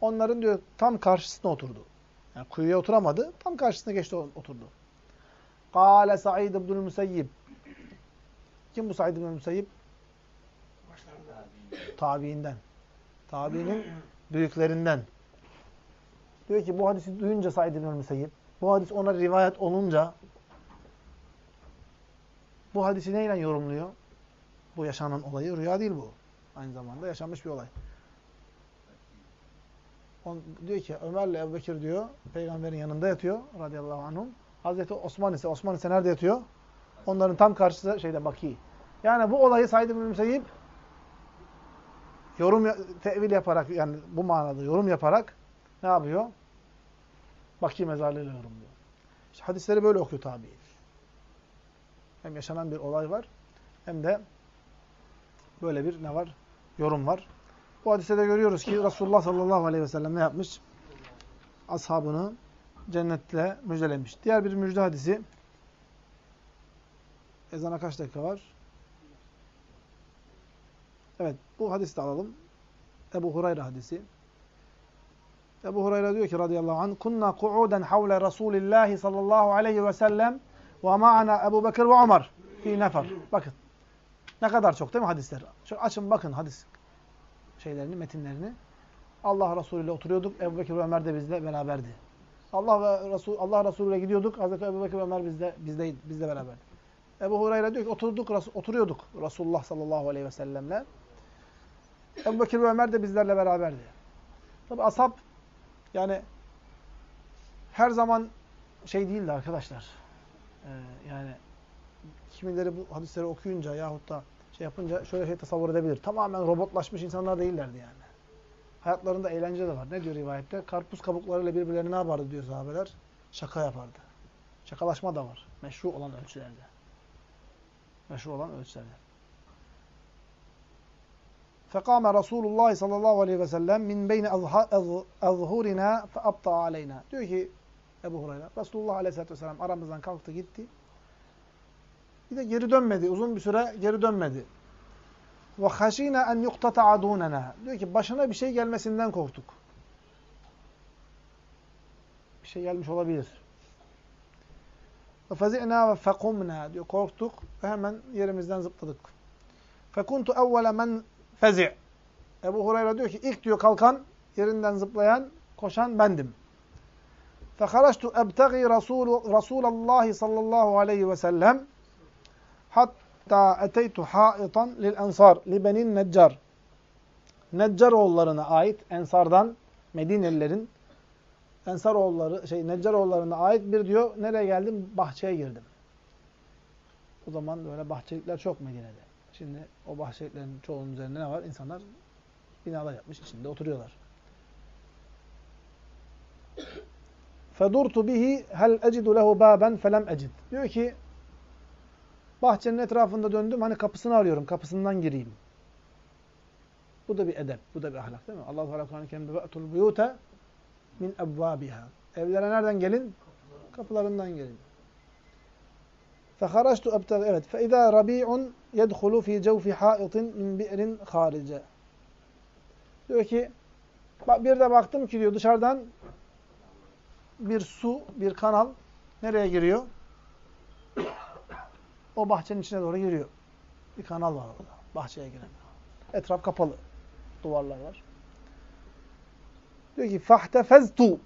Onların diyor tam karşısına oturdu. Yani kuyuya oturamadı. Tam karşısına geçti oturdu. Kale Said İbnül Müseyyib. Kim bu Said İbnül Müseyyib? Tabiinden. Tabiinin büyüklerinden. Diyor ki bu hadisi duyunca Said İbnül Müseyyib, bu hadis ona rivayet olunca bu hadisi neyle yorumluyor? Bu yaşanan olayı rüya değil bu. Aynı zamanda yaşanmış bir olay. On, diyor ki Ömer'le Ebu Bekir diyor, peygamberin yanında yatıyor radıyallahu anhum. Hazreti Osman ise, Osman ise nerede yatıyor? Onların tam karşısı şeyde Baki. Yani bu olayı Said bin yorum, tevil yaparak, yani bu manada yorum yaparak ne yapıyor? Baki mezarlığıyla yorumluyor. İşte hadisleri böyle okuyor tabi. Hem yaşanan bir olay var, hem de böyle bir ne var? Yorum var. Bu hadiste de görüyoruz ki Resulullah sallallahu aleyhi ve sellem ne yapmış? Ashabını cennetle müjdelemiş. Diğer bir müjde hadisi. Ezana kaç dakika var? Evet, bu hadisi de alalım. Ebu Hurayra hadisi. Ebu Hurayra diyor ki radıyallahu anh, kunna ku'uden havle Resulillahi sallallahu aleyhi ve sellem ve ma'ana Ebu Bekir ve Ömer fi nefer. Bakın. Ne kadar çok değil mi hadisler? Şöyle açın bakın hadis şeylerini, metinlerini. Allah Resulü ile oturuyorduk. Ebu Bekir Ömer de bizle beraberdi. Allah ve Resul Allah Resulü ile gidiyorduk. Hazreti Ebu Bekir Ömer bizde bizde bizle beraberdi. Ebu Hureyre diyor ki oturduk oturuyorduk Resulullah sallallahu aleyhi ve sellemle. Ebu Bekir Ömer de bizlerle beraberdi. Tabi ashab yani her zaman şey değildi arkadaşlar. Ee, yani kimileri bu hadisleri okuyunca yahut da şey yapınca şöyle şey tasavvur edebilir. Tamamen robotlaşmış insanlar değillerdi yani. Hayatlarında eğlence de var. Ne diyor rivayette? Karpuz kabuklarıyla birbirlerine ne yapardı diyor sahabeler? Şaka yapardı. Şakalaşma da var. Meşru olan ölçülerde. Meşru olan ölçülerde. Fekame Resulullah sallallahu aleyhi ve sellem min beyni azhurina feabta aleyna. Diyor ki Ebu Hureyre, Resulullah aleyhisselatü vesselam aramızdan kalktı gitti. Bir de geri dönmedi. Uzun bir süre geri dönmedi. Ve haşina en yuqtata'a dunena. Diyor ki başına bir şey gelmesinden korktuk. Bir şey gelmiş olabilir. Ve fazi'na ve fekumna diyor. Korktuk ve hemen yerimizden zıpladık. Fekuntu evvele men fezi' Ebu Hureyre diyor ki ilk diyor kalkan, yerinden zıplayan, koşan bendim. Fekaraştu ebtegi Rasul, Resulallah sallallahu aleyhi ve sellem Hatta eteytu haitan lil ensar li benin neccar. Neccar oğullarına ait ensardan Medinelilerin Ensar oğulları şey Neccar oğullarına ait bir diyor nereye geldim? Bahçeye girdim. O zaman böyle bahçelikler çok Medine'de. Şimdi o bahçeliklerin çoğunun üzerinde ne var? İnsanlar binalar yapmış içinde oturuyorlar. Fedurtu bihi hel ecidu lehu baben felem ecid. Diyor ki Bahçenin etrafında döndüm. Hani kapısını arıyorum. Kapısından gireyim. Bu da bir edep. Bu da bir ahlak değil mi? Allah-u Teala Kur'an-ı Kerim'de ve'tul buyute min ebvabiha. Evlere nereden gelin? Kapılarından gelin. Feharaçtu ebtagi. Evet. Fe izâ rabi'un yedhulu fî cevfi hâitin min bi'rin hârice. Diyor ki bir de baktım ki diyor dışarıdan bir su, bir kanal nereye giriyor? O bahçenin içine doğru giriyor. Bir kanal var orada. Bahçeye giren. Etraf kapalı. Duvarlar var. Diyor ki fahtefeztu.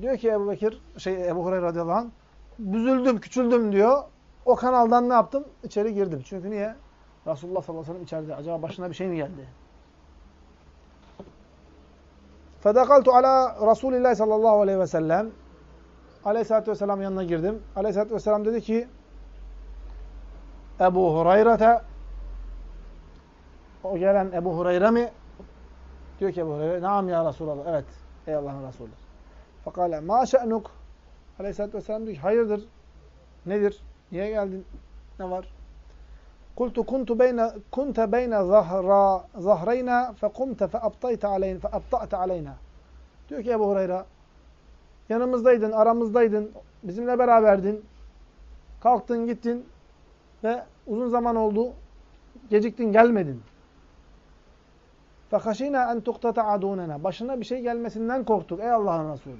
Diyor ki Ebu Bekir, şey Ebu Hureyre radıyallahu anh, büzüldüm, küçüldüm diyor. O kanaldan ne yaptım? İçeri girdim. Çünkü niye? Resulullah sallallahu aleyhi ve sellem içeride. Acaba başına bir şey mi geldi? Fedekaltu ala Resulillah sallallahu aleyhi ve sellem. Aleyhisselatü vesselam yanına girdim. Aleyhisselatü vesselam dedi ki Ebu Hureyre'te o gelen Ebu Hureyre mi? Diyor ki Ebu Hureyre, naam ya Resulallah. Evet, ey Allah'ın Resulü. Fakale, ma şe'nuk? Aleyhisselatü vesselam diyor ki, hayırdır? Nedir? Niye geldin? Ne var? Kultu kuntu beyne kunte beyne zahra zahreyna fekumte feabtayte aleyna feabta'te aleyna. Diyor ki Ebu Hureyre, yanımızdaydın, aramızdaydın, bizimle beraberdin. Kalktın, gittin ve uzun zaman oldu. Geciktin, gelmedin. فَخَشِينَا اَنْ تُقْتَتَعَ دُونَنَا Başına bir şey gelmesinden korktuk ey Allah'ın Resulü.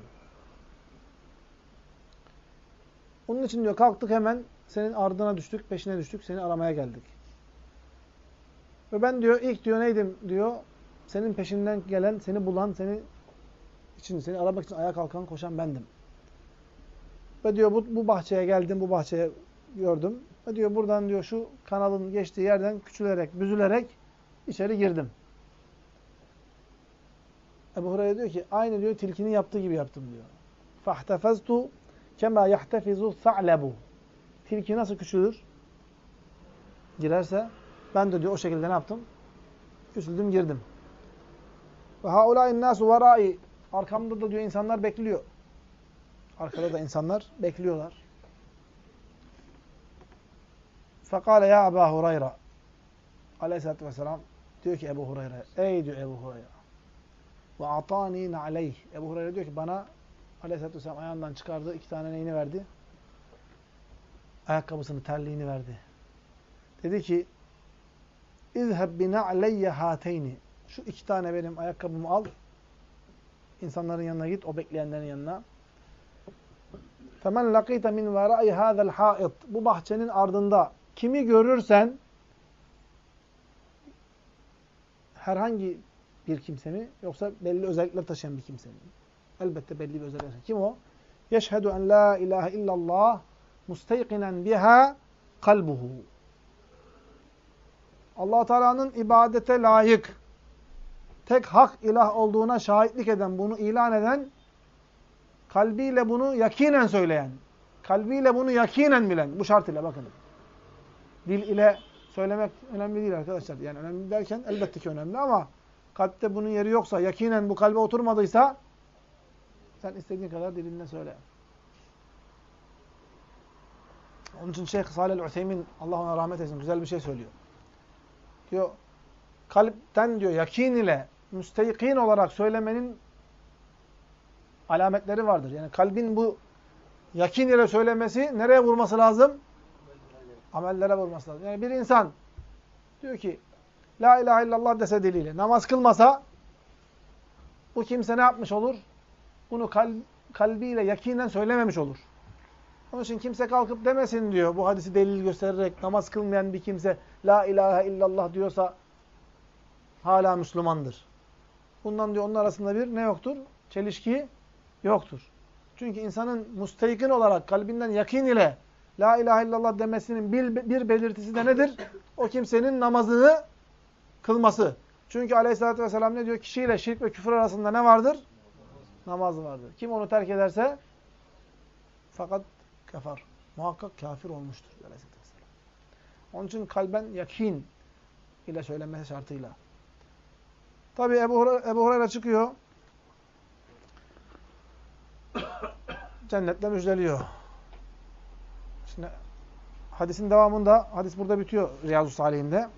Onun için diyor kalktık hemen senin ardına düştük, peşine düştük, seni aramaya geldik. Ve ben diyor ilk diyor neydim diyor, senin peşinden gelen, seni bulan, seni için seni aramak için ayağa kalkan, koşan bendim. Ve diyor bu, bu bahçeye geldim, bu bahçeye gördüm. Ve diyor buradan diyor şu kanalın geçtiği yerden küçülerek, büzülerek içeri girdim. Ebu Hureyre diyor ki aynı diyor tilkinin yaptığı gibi yaptım diyor. Fahtefeztu kema yahtefizu sa'lebu. Tilki nasıl küçülür? Girerse ben de diyor o şekilde ne yaptım? Küçüldüm girdim. Ve haulayn nasu verai. Arkamda da diyor insanlar bekliyor. Arkada da insanlar bekliyorlar. Fekale ya Ebu Hureyre Aleyhisselatü Vesselam diyor ki Ebu Hureyre Ey diyor Ebu Hureyre ve atani aleyh. Ebu Hureyre diyor ki bana Aleyhisselatü Vesselam ayağından çıkardı. iki tane neyini verdi? Ayakkabısını, terliğini verdi. Dedi ki İzheb bina'leyye hateyni. Şu iki tane benim ayakkabımı al. İnsanların yanına git, o bekleyenlerin yanına. فَمَنْ لَقِيتَ مِنْ وَرَأِ هَذَا الْحَائِطِ Bu bahçenin ardında kimi görürsen herhangi bir kimse mi yoksa belli özellikler taşıyan bir kimse? Elbette belli bir özellikler. Kim o? Yeşhedü en la ilahe illallah musteyqinen biha kalbuhu. allah Teala'nın ibadete layık, tek hak ilah olduğuna şahitlik eden, bunu ilan eden, kalbiyle bunu yakinen söyleyen, kalbiyle bunu yakinen bilen, bu şart ile bakın. Dil ile söylemek önemli değil arkadaşlar. Yani önemli derken elbette ki önemli ama kalpte bunun yeri yoksa, yakinen bu kalbe oturmadıysa sen istediğin kadar dilinle söyle. Onun için Şeyh Salih el-Ütheymin, Allah ona rahmet etsin, güzel bir şey söylüyor. Diyor, kalpten diyor, yakin ile, müsteykin olarak söylemenin alametleri vardır. Yani kalbin bu yakin ile söylemesi nereye vurması lazım? Amellere vurması lazım. Yani bir insan diyor ki, La ilahe illallah dese diliyle, namaz kılmasa, bu kimse ne yapmış olur? Bunu kalb, kalbiyle yakinen söylememiş olur. Onun için kimse kalkıp demesin diyor. Bu hadisi delil göstererek namaz kılmayan bir kimse La ilahe illallah diyorsa hala Müslümandır. Bundan diyor onun arasında bir ne yoktur? Çelişki yoktur. Çünkü insanın mustaykin olarak kalbinden yakin ile La ilahe illallah demesinin bir, bir belirtisi de nedir? O kimsenin namazını kılması. Çünkü aleyhissalatü vesselam ne diyor? Kişiyle şirk ve küfür arasında ne vardır? Namaz vardır. Kim onu terk ederse fakat kafar. Muhakkak kafir olmuştur. Aleyhisselatü vesselam. Onun için kalben yakin ile söylenmesi şartıyla. Tabi Ebu, Ebu Hureyre çıkıyor. Cennetle müjdeliyor. Şimdi hadisin devamında, hadis burada bitiyor Riyazu Salih'inde.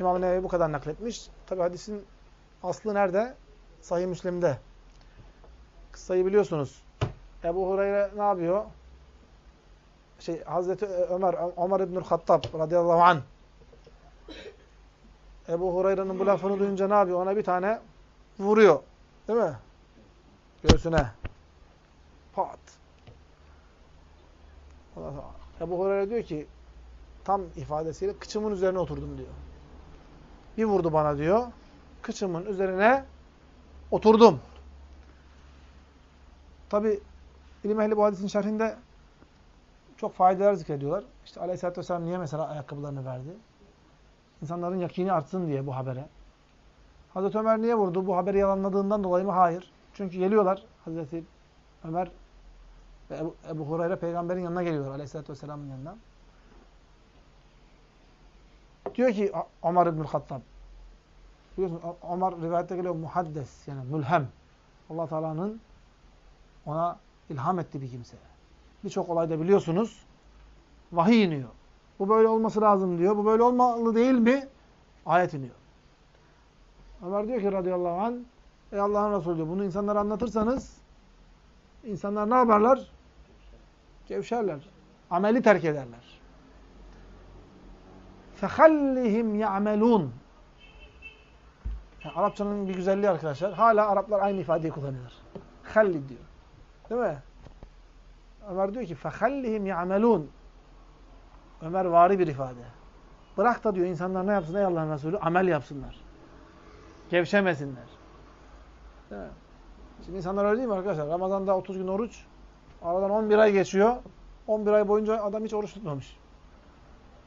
İmam Nevevi bu kadar nakletmiş. Tabi hadisin aslı nerede? Sahih Müslim'de. Kıssayı biliyorsunuz. Ebu Hureyre ne yapıyor? Şey Hazreti Ömer Ömer İbnül Hattab radıyallahu anh Ebu Hureyre'nin bu lafını duyunca ne yapıyor? Ona bir tane vuruyor. Değil mi? Göğsüne. Pat. Ebu Hureyre diyor ki tam ifadesiyle kıçımın üzerine oturdum diyor. Bir vurdu bana diyor. Kıçımın üzerine oturdum. Tabi ilim ehli bu hadisin şerhinde çok faydalar zikrediyorlar. İşte Aleyhisselatü Vesselam niye mesela ayakkabılarını verdi? İnsanların yakini artsın diye bu habere. Hazreti Ömer niye vurdu? Bu haberi yalanladığından dolayı mı? Hayır. Çünkü geliyorlar Hazreti Ömer ve Ebu, Ebu Hureyre peygamberin yanına geliyorlar aleyhissalatü vesselamın yanına. Diyor ki Ömer İbnül Hattab biliyorsun Ömer rivayette geliyor muhaddes yani mülhem. allah Teala'nın ona ilham etti bir kimse. Birçok olayda biliyorsunuz vahiy iniyor. Bu böyle olması lazım diyor. Bu böyle olmalı değil mi? Ayet iniyor. Ömer diyor ki radıyallahu anh Ey Allah'ın Resulü diyor. Bunu insanlara anlatırsanız insanlar ne yaparlar? Gevşerler. Ameli terk ederler. فَخَلِّهِمْ يَعْمَلُونَ yani Arapçanın bir güzelliği arkadaşlar. Hala Araplar aynı ifadeyi kullanıyor. Halli diyor. Değil mi? Ömer diyor ki فَخَلِّهِمْ يَعْمَلُونَ Ömer vari bir ifade. Bırak da diyor insanlar ne yapsın ey Allah'ın Resulü? Amel yapsınlar. Gevşemesinler. Değil mi? Şimdi insanlar öyle değil mi arkadaşlar? Ramazan'da 30 gün oruç. Aradan 11 ay geçiyor. 11 ay boyunca adam hiç oruç tutmamış.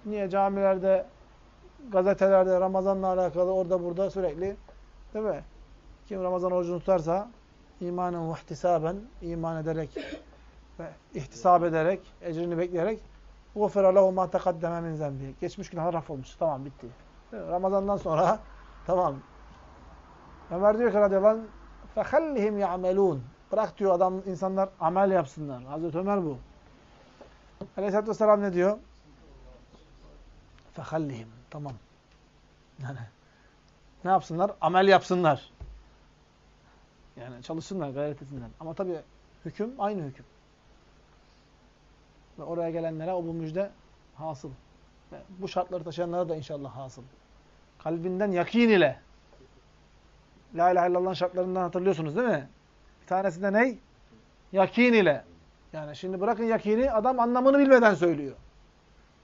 Niye? Camilerde, gazetelerde Ramazan'la alakalı orada burada sürekli değil mi? Kim Ramazan orucunu tutarsa imanen ve ihtisaben iman ederek ve ihtisap ederek, ecrini bekleyerek غُفِرَ لَهُ مَا تَقَدَّمَ مِنْ زَنْبِهِ Geçmiş günahlar raf olmuş. Tamam bitti. Ramazan'dan sonra tamam. Ömer diyor ki radıyallahu anh فَخَلِّهِمْ يَعْمَلُونَ Bırak diyor adam, insanlar amel yapsınlar. Hazreti Ömer bu. Aleyhisselatü Vesselam ne diyor? فَخَلِّهِمْ Tamam. Yani ne yapsınlar? Amel yapsınlar. Yani çalışsınlar, gayret etsinler. Ama tabii hüküm aynı hüküm. Ve oraya gelenlere o bu müjde hasıl. Ve bu şartları taşıyanlara da inşallah hasıl. Kalbinden yakin ile La ilahe illallah şartlarından hatırlıyorsunuz değil mi? Bir tanesi de ney? Yakin ile. Yani şimdi bırakın yakini adam anlamını bilmeden söylüyor.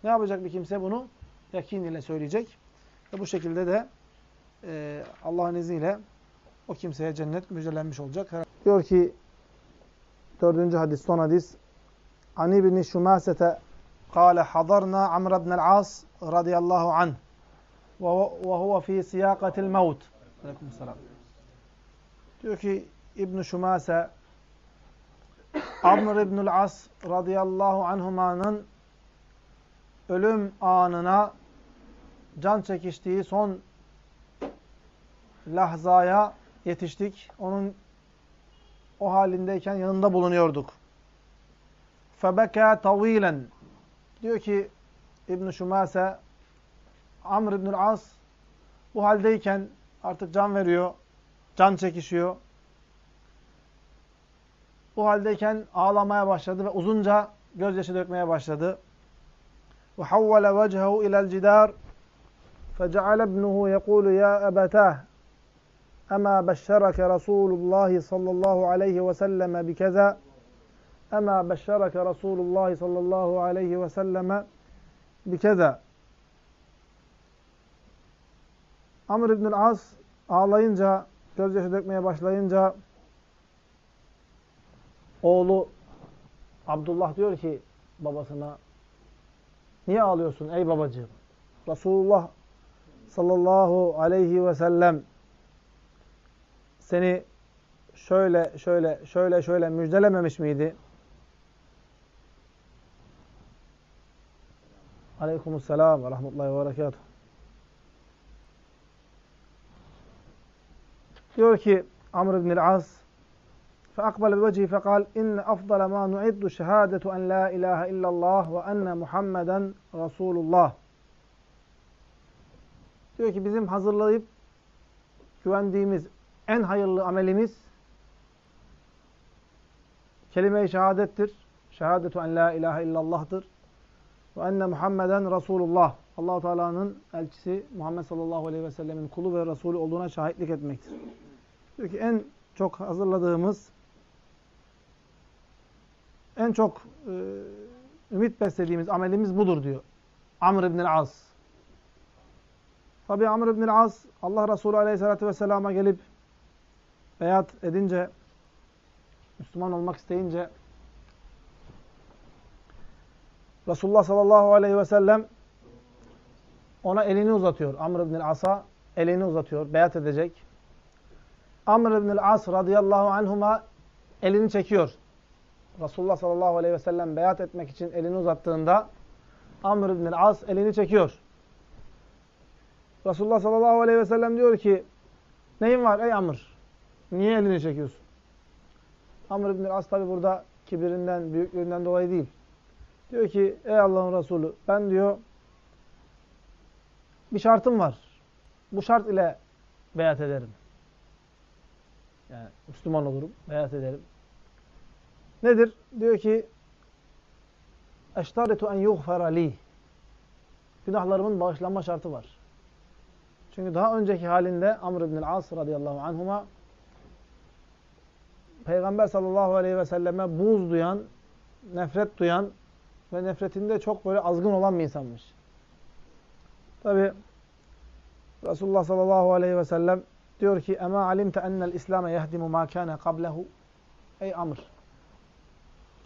Ne yapacak bir kimse bunu? Yakin ile söyleyecek. Ve bu şekilde de e, Allah'ın izniyle o kimseye cennet müjdelenmiş olacak. Diyor ki dördüncü hadis, son hadis. Ani bin Şumasete kâle hadarna Amr ibn al-As radıyallahu anh ve huve fî siyâkatil mevt. Aleyküm selam. Diyor ki İbn Şumase Amr İbnül As radıyallahu anhumanın ölüm anına can çekiştiği son lahzaya yetiştik. Onun o halindeyken yanında bulunuyorduk. Febeka tavilen diyor ki İbn Şumase Amr İbnül As bu haldeyken artık can veriyor. Can çekişiyor. Bu haldeyken ağlamaya başladı ve uzunca gözyaşı dökmeye başladı. وحول وجهه إلى الجدار فجعل ابنه يقول يا أبتاه أما بشرك رسول الله صلى الله عليه وسلم بكذا أما بشرك رسول الله صلى الله عليه وسلم بكذا Amr ibn As ağlayınca gözyaşı dökmeye başlayınca oğlu Abdullah diyor ki babasına niye ağlıyorsun ey babacığım? Resulullah sallallahu aleyhi ve sellem seni şöyle şöyle şöyle şöyle müjdelememiş miydi? Aleykümselam ve rahmetullahi ve berekatuhu. Diyor ki Amr ibn al-As فأقبل بوجهه فقال إن أفضل ما نعد شهادة أن لا إله إلا الله وأن محمدا رسول الله Diyor ki bizim hazırlayıp güvendiğimiz en hayırlı amelimiz kelime-i şehadettir. Şehadetu en la ilahe illallah'tır. Ve enne Muhammeden Resulullah. allah Teala'nın elçisi Muhammed sallallahu aleyhi ve sellemin kulu ve Resulü olduğuna şahitlik etmektir. Diyor ki en çok hazırladığımız, en çok e, ümit beslediğimiz amelimiz budur diyor. Amr ibn az. Tabi Amr ibn az Allah Resulü aleyhissalatü vesselama gelip beyat edince, Müslüman olmak isteyince Resulullah sallallahu aleyhi ve sellem ona elini uzatıyor. Amr ibn As'a elini uzatıyor. Beyat edecek. Amr ibn As radıyallahu anhuma elini çekiyor. Resulullah sallallahu aleyhi ve sellem beyat etmek için elini uzattığında Amr ibn As elini çekiyor. Resulullah sallallahu aleyhi ve sellem diyor ki neyin var ey Amr? Niye elini çekiyorsun? Amr ibn As tabi burada kibirinden, büyüklüğünden dolayı değil. Diyor ki ey Allah'ın Resulü ben diyor bir şartım var. Bu şart ile beyat ederim. Yani Müslüman olurum, beyat ederim. Nedir? Diyor ki eştaritu en yughfara li. Günahlarımın bağışlanma şartı var. Çünkü daha önceki halinde Amr ibn As radıyallahu anhuma Peygamber sallallahu aleyhi ve selleme buğz duyan, nefret duyan ve nefretinde çok böyle azgın olan bir insanmış. Tabi Resulullah sallallahu aleyhi ve sellem diyor ki Ema alimte ennel İslam'e yehdimu ma kâne kablehu Ey Amr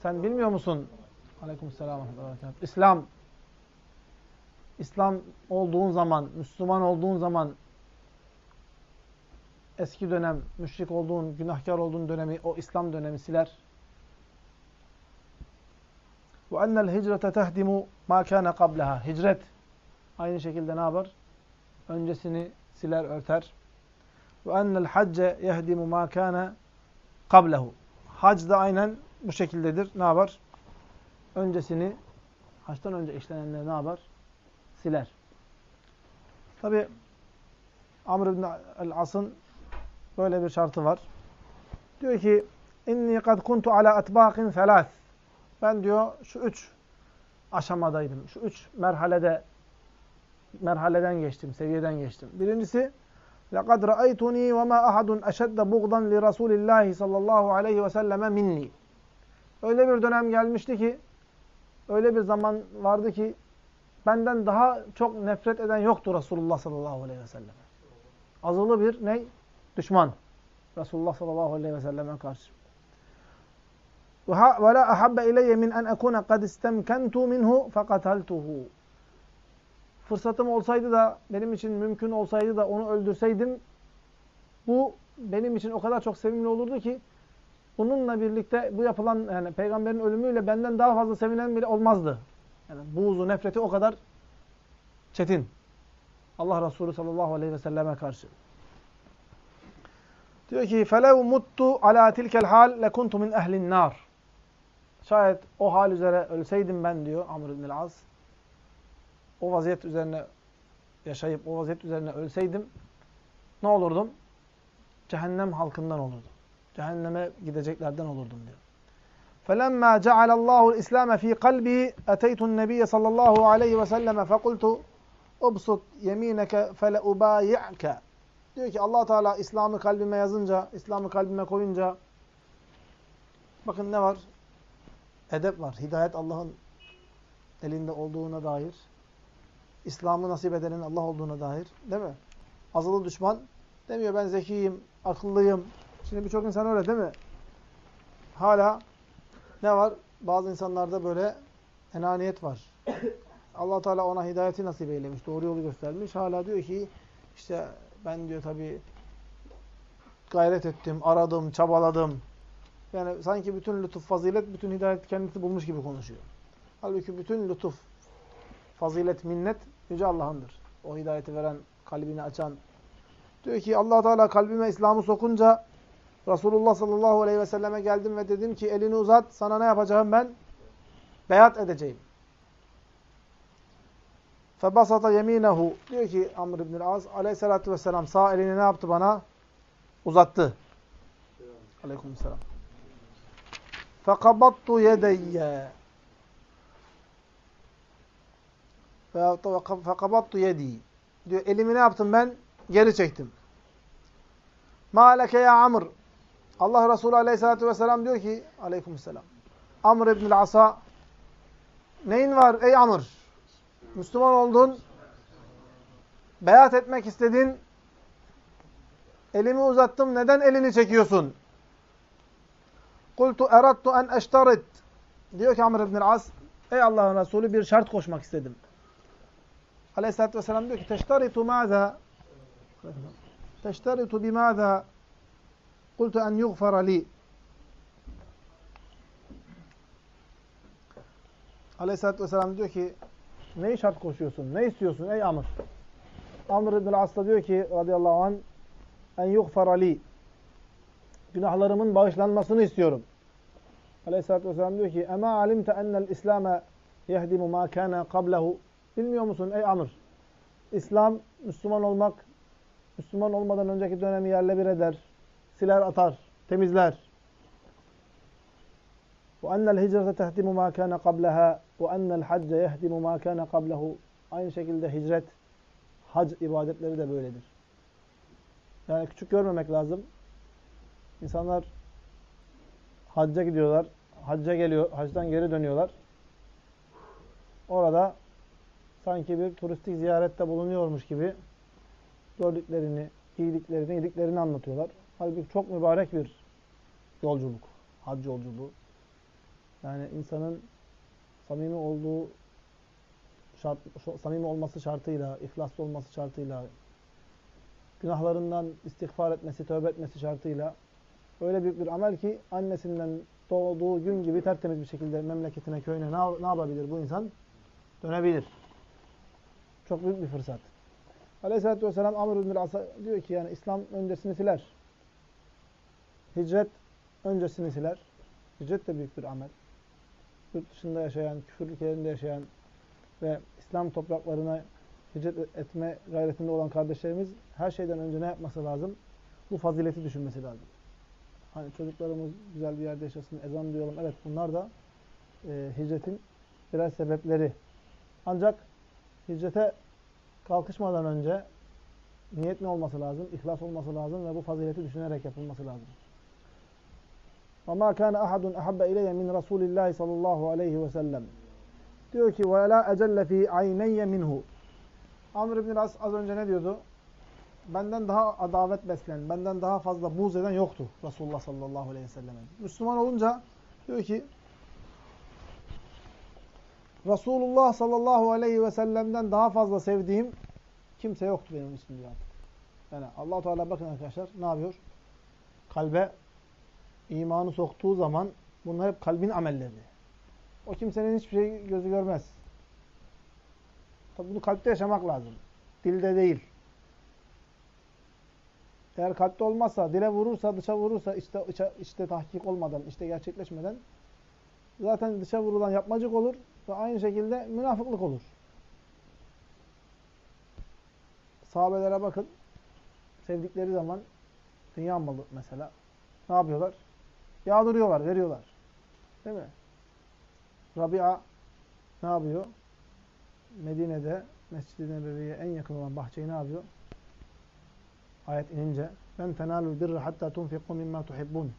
sen bilmiyor musun? Aleykümselam. İslam İslam olduğun zaman, Müslüman olduğun zaman eski dönem, müşrik olduğun, günahkar olduğun dönemi, o İslam dönemi siler. Ve ennel hicrete tehdimu ma kana qablaha. Hicret aynı şekilde ne yapar? Öncesini siler, örter. Ve ennel hacce yehdimu ma kana qablehu. Hac da aynen bu şekildedir. Ne yapar? Öncesini, haçtan önce işlenenleri ne yapar? Siler. Tabi Amr ibn el-As'ın böyle bir şartı var. Diyor ki inni kad kuntu ala atbaqin selas. Ben diyor şu üç aşamadaydım. Şu üç merhalede merhaleden geçtim, seviyeden geçtim. Birincisi لَقَدْ رَأَيْتُنِي وَمَا أَحَدٌ أَشَدَّ بُغْضًا لِرَسُولِ اللّٰهِ sallallahu aleyhi ve selleme minni. Öyle bir dönem gelmişti ki, öyle bir zaman vardı ki, benden daha çok nefret eden yoktu Resulullah sallallahu aleyhi ve selleme. Azılı bir ne? Düşman. Resulullah sallallahu aleyhi ve selleme karşı. وَلَا أَحَبَّ اِلَيَّ مِنْ اَنْ اَكُونَ قَدْ اِسْتَمْكَنْتُ مِنْهُ فَقَتَلْتُهُ fırsatım olsaydı da benim için mümkün olsaydı da onu öldürseydim bu benim için o kadar çok sevimli olurdu ki bununla birlikte bu yapılan yani peygamberin ölümüyle benden daha fazla sevinen bile olmazdı. Yani buğzu, nefreti o kadar çetin. Allah Resulü sallallahu aleyhi ve selleme karşı. Diyor ki felev muttu ala tilkel hal lekuntu min ehlin nar. Şayet o hal üzere ölseydim ben diyor Amr ibn el-As o vaziyet üzerine yaşayıp o vaziyet üzerine ölseydim ne olurdum? Cehennem halkından olurdum. Cehenneme gideceklerden olurdum diyor. فَلَمَّا جَعَلَ اللّٰهُ الْاِسْلَامَ ف۪ي قَلْبِهِ اَتَيْتُ النَّب۪يَ صَلَّى اللّٰهُ عَلَيْهِ وَسَلَّمَ فَقُلْتُ اُبْسُطْ يَم۪ينَكَ فَلَاُبَايِعْكَ Diyor ki allah Teala İslam'ı kalbime yazınca, İslam'ı kalbime koyunca bakın ne var? Edep var. Hidayet Allah'ın elinde olduğuna dair İslam'ı nasip edenin Allah olduğuna dair. Değil mi? Azılı düşman demiyor ben zekiyim, akıllıyım. Şimdi birçok insan öyle değil mi? Hala ne var? Bazı insanlarda böyle enaniyet var. allah Teala ona hidayeti nasip eylemiş, doğru yolu göstermiş. Hala diyor ki işte ben diyor tabii gayret ettim, aradım, çabaladım. Yani sanki bütün lütuf, fazilet, bütün hidayet kendisi bulmuş gibi konuşuyor. Halbuki bütün lütuf, fazilet, minnet Yüce Allah'ındır. O hidayeti veren, kalbini açan. Diyor ki allah Teala kalbime İslam'ı sokunca Resulullah sallallahu aleyhi ve selleme geldim ve dedim ki elini uzat sana ne yapacağım ben? Beyat edeceğim. Febasata yeminehu. Diyor ki Amr ibn Az aleyhissalatü vesselam sağ elini ne yaptı bana? Uzattı. Aleykümselam. Fekabattu yedeyye. Fekabattu yedi. Diyor elimi ne yaptım ben? Geri çektim. Maleke ya Amr. Allah Resulü aleyhissalatü vesselam diyor ki aleykümselam. Amr ibn As'a neyin var ey Amr? Müslüman oldun. Beyat etmek istedin. Elimi uzattım. Neden elini çekiyorsun? Kultu erattu en eştarit. Diyor ki Amr ibn As, ey Allah'ın Resulü bir şart koşmak istedim. Aleyhisselatü Vesselam diyor ki teştaritu mâzâ teştaritu bimâzâ kultu en yughfara li Aleyhisselatü Vesselam diyor ki neyi şart koşuyorsun? Ne istiyorsun ey Amr? Amr ibn Asla diyor ki radıyallahu anh en yughfara li günahlarımın bağışlanmasını istiyorum. Aleyhisselatü Vesselam diyor ki Ema alimte ennel İslam'e yehdimu ma kana qablehu Bilmiyor musun ey Amr? İslam, Müslüman olmak, Müslüman olmadan önceki dönemi yerle bir eder. Siler atar, temizler. وَاَنَّ الْهِجْرَةَ تَهْدِمُ مَا كَانَ قَبْلَهَا وَاَنَّ الْحَجَّ يَهْدِمُ مَا كَانَ قَبْلَهُ Aynı şekilde hicret, hac ibadetleri de böyledir. Yani küçük görmemek lazım. İnsanlar hacca gidiyorlar, hacca geliyor, hacdan geri dönüyorlar. Orada sanki bir turistik ziyarette bulunuyormuş gibi gördüklerini, iyiliklerini, iyiliklerini anlatıyorlar. Halbuki çok mübarek bir yolculuk, hac yolculuğu. Yani insanın samimi olduğu şart, samimi olması şartıyla, ihlaslı olması şartıyla, günahlarından istiğfar etmesi, tövbe etmesi şartıyla öyle büyük bir amel ki annesinden doğduğu gün gibi tertemiz bir şekilde memleketine, köyüne ne, ne yapabilir bu insan? Dönebilir. Çok büyük bir fırsat. Aleyhisselatü Vesselam Amr ibn As'a diyor ki yani İslam öncesini siler. Hicret öncesini siler. Hicret de büyük bir amel. Yurt dışında yaşayan, küfür ülkelerinde yaşayan ve İslam topraklarına hicret etme gayretinde olan kardeşlerimiz her şeyden önce ne yapması lazım? Bu fazileti düşünmesi lazım. Hani çocuklarımız güzel bir yerde yaşasın, ezan duyalım. Evet bunlar da e, hicretin birer sebepleri. Ancak hicrete kalkışmadan önce niyet ne olması lazım? İhlas olması lazım ve bu fazileti düşünerek yapılması lazım. وَمَا كَانَ أَحَدٌ أَحَبَّ إِلَيَّ مِنْ رَسُولِ اللّٰهِ sallallahu aleyhi ve sellem. Diyor ki وَلَا اَجَلَّ ف۪ي عَيْنَيَّ minhu. Amr ibn As az önce ne diyordu? Benden daha adavet besleyen, benden daha fazla buğz eden yoktu Resulullah sallallahu aleyhi ve sellem. Müslüman olunca diyor ki Resulullah sallallahu aleyhi ve sellem'den daha fazla sevdiğim kimse yoktu benim diyor artık. Yani allah Teala bakın arkadaşlar ne yapıyor? Kalbe imanı soktuğu zaman bunlar hep kalbin amelleri. O kimsenin hiçbir şey gözü görmez. Tabi bunu kalpte yaşamak lazım. Dilde değil. Eğer kalpte olmazsa, dile vurursa, dışa vurursa, işte, içe, işte tahkik olmadan, işte gerçekleşmeden zaten dışa vurulan yapmacık olur ve aynı şekilde münafıklık olur. Sahabelere bakın. Sevdikleri zaman dünya malı mesela. Ne yapıyorlar? Yağdırıyorlar, veriyorlar. Değil mi? Rabia ne yapıyor? Medine'de Mescid-i Nebevi'ye en yakın olan bahçeyi ne yapıyor? Ayet inince ben tenalul birra hatta tunfiqu mimma tuhibbun.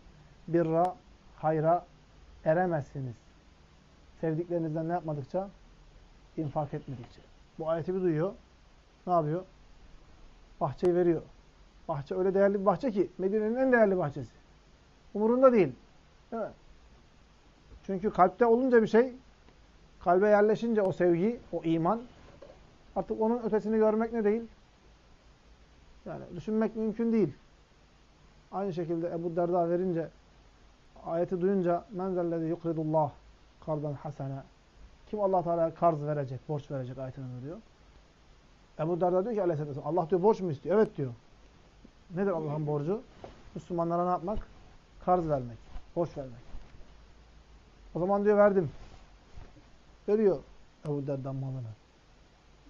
Birra, hayra eremezsiniz. Sevdiklerinizden ne yapmadıkça? infak etmedikçe. Bu ayeti bir duyuyor. Ne yapıyor? Bahçeyi veriyor. Bahçe öyle değerli bir bahçe ki Medine'nin en değerli bahçesi. Umurunda değil. Değil mi? Çünkü kalpte olunca bir şey, kalbe yerleşince o sevgi, o iman, artık onun ötesini görmek ne değil? Yani düşünmek mümkün değil. Aynı şekilde Ebu Derda verince, ayeti duyunca men zellezi yukridullah kardan hasene. Kim Allah Teala karz verecek, borç verecek ayetini diyor. Ebu Derda diyor ki aleyhisselam Allah diyor borç mu istiyor? Evet diyor. Nedir Allah'ın borcu? Müslümanlara ne yapmak? Karz vermek, borç vermek. O zaman diyor verdim. Veriyor Ebu Derda malını.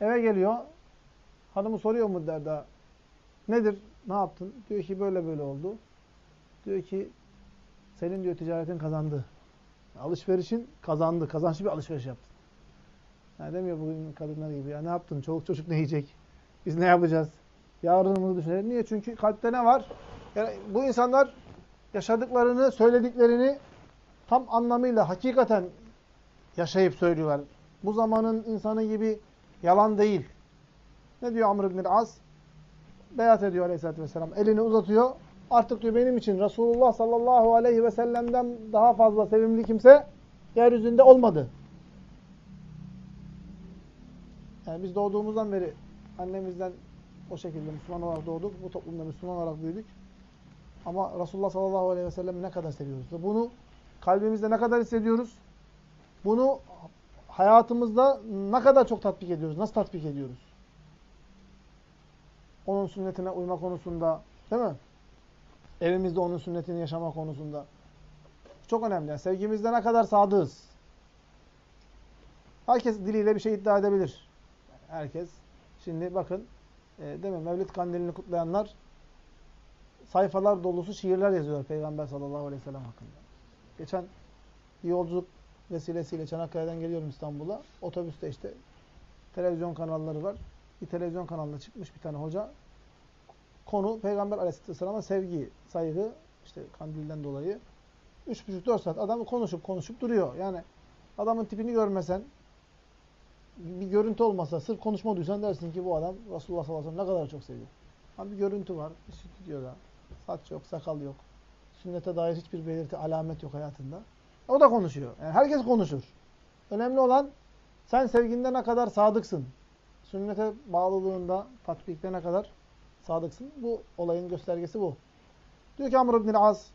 Eve geliyor. Hanımı soruyor mu Derda? Nedir? Ne yaptın? Diyor ki böyle böyle oldu. Diyor ki senin diyor ticaretin kazandı. Alışverişin kazandı. Kazançlı bir alışveriş yaptın. Yani demiyor bugün kadınlar gibi. Ya ne yaptın? Çoluk çocuk ne yiyecek? Biz ne yapacağız? Yarınımızı düşünelim. Niye? Çünkü kalpte ne var? Yani bu insanlar yaşadıklarını, söylediklerini tam anlamıyla hakikaten yaşayıp söylüyorlar. Bu zamanın insanı gibi yalan değil. Ne diyor Amr ibn Az? Beyat ediyor aleyhissalatü vesselam. Elini uzatıyor. Artık diyor benim için Resulullah sallallahu aleyhi ve sellem'den daha fazla sevimli kimse yeryüzünde olmadı. Yani biz doğduğumuzdan beri annemizden o şekilde Müslüman olarak doğduk. Bu toplumda Müslüman olarak büyüdük. Ama Resulullah sallallahu aleyhi ve sellem'i ne kadar seviyoruz? Bunu kalbimizde ne kadar hissediyoruz? Bunu hayatımızda ne kadar çok tatbik ediyoruz? Nasıl tatbik ediyoruz? Onun sünnetine uyma konusunda, değil mi? Evimizde onun sünnetini yaşama konusunda. Çok önemli. Yani sevgimizde ne kadar sadığız? Herkes diliyle bir şey iddia edebilir. Herkes. Şimdi bakın, e, değil mi? Mevlid kandilini kutlayanlar sayfalar dolusu şiirler yazıyor Peygamber sallallahu aleyhi ve sellem hakkında. Geçen bir yolculuk vesilesiyle Çanakkale'den geliyorum İstanbul'a. Otobüste işte televizyon kanalları var. Bir televizyon kanalında çıkmış bir tane hoca. Konu Peygamber aleyhisselam'a sevgi, saygı, işte kandilden dolayı. Üç buçuk dört saat adam konuşup konuşup duruyor. Yani adamın tipini görmesen, bir görüntü olmasa, sırf konuşma duysan dersin ki bu adam Resulullah sallallahu aleyhi ve sellem ne kadar çok seviyor. Ama bir görüntü var, bir stüdyoda. Saç yok, sakal yok. Sünnete dair hiçbir belirti, alamet yok hayatında. O da konuşuyor. Yani herkes konuşur. Önemli olan sen sevginde ne kadar sadıksın. Sünnete bağlılığında, tatbikte ne kadar sadıksın. Bu olayın göstergesi bu. Diyor ki Amr ibn al-Az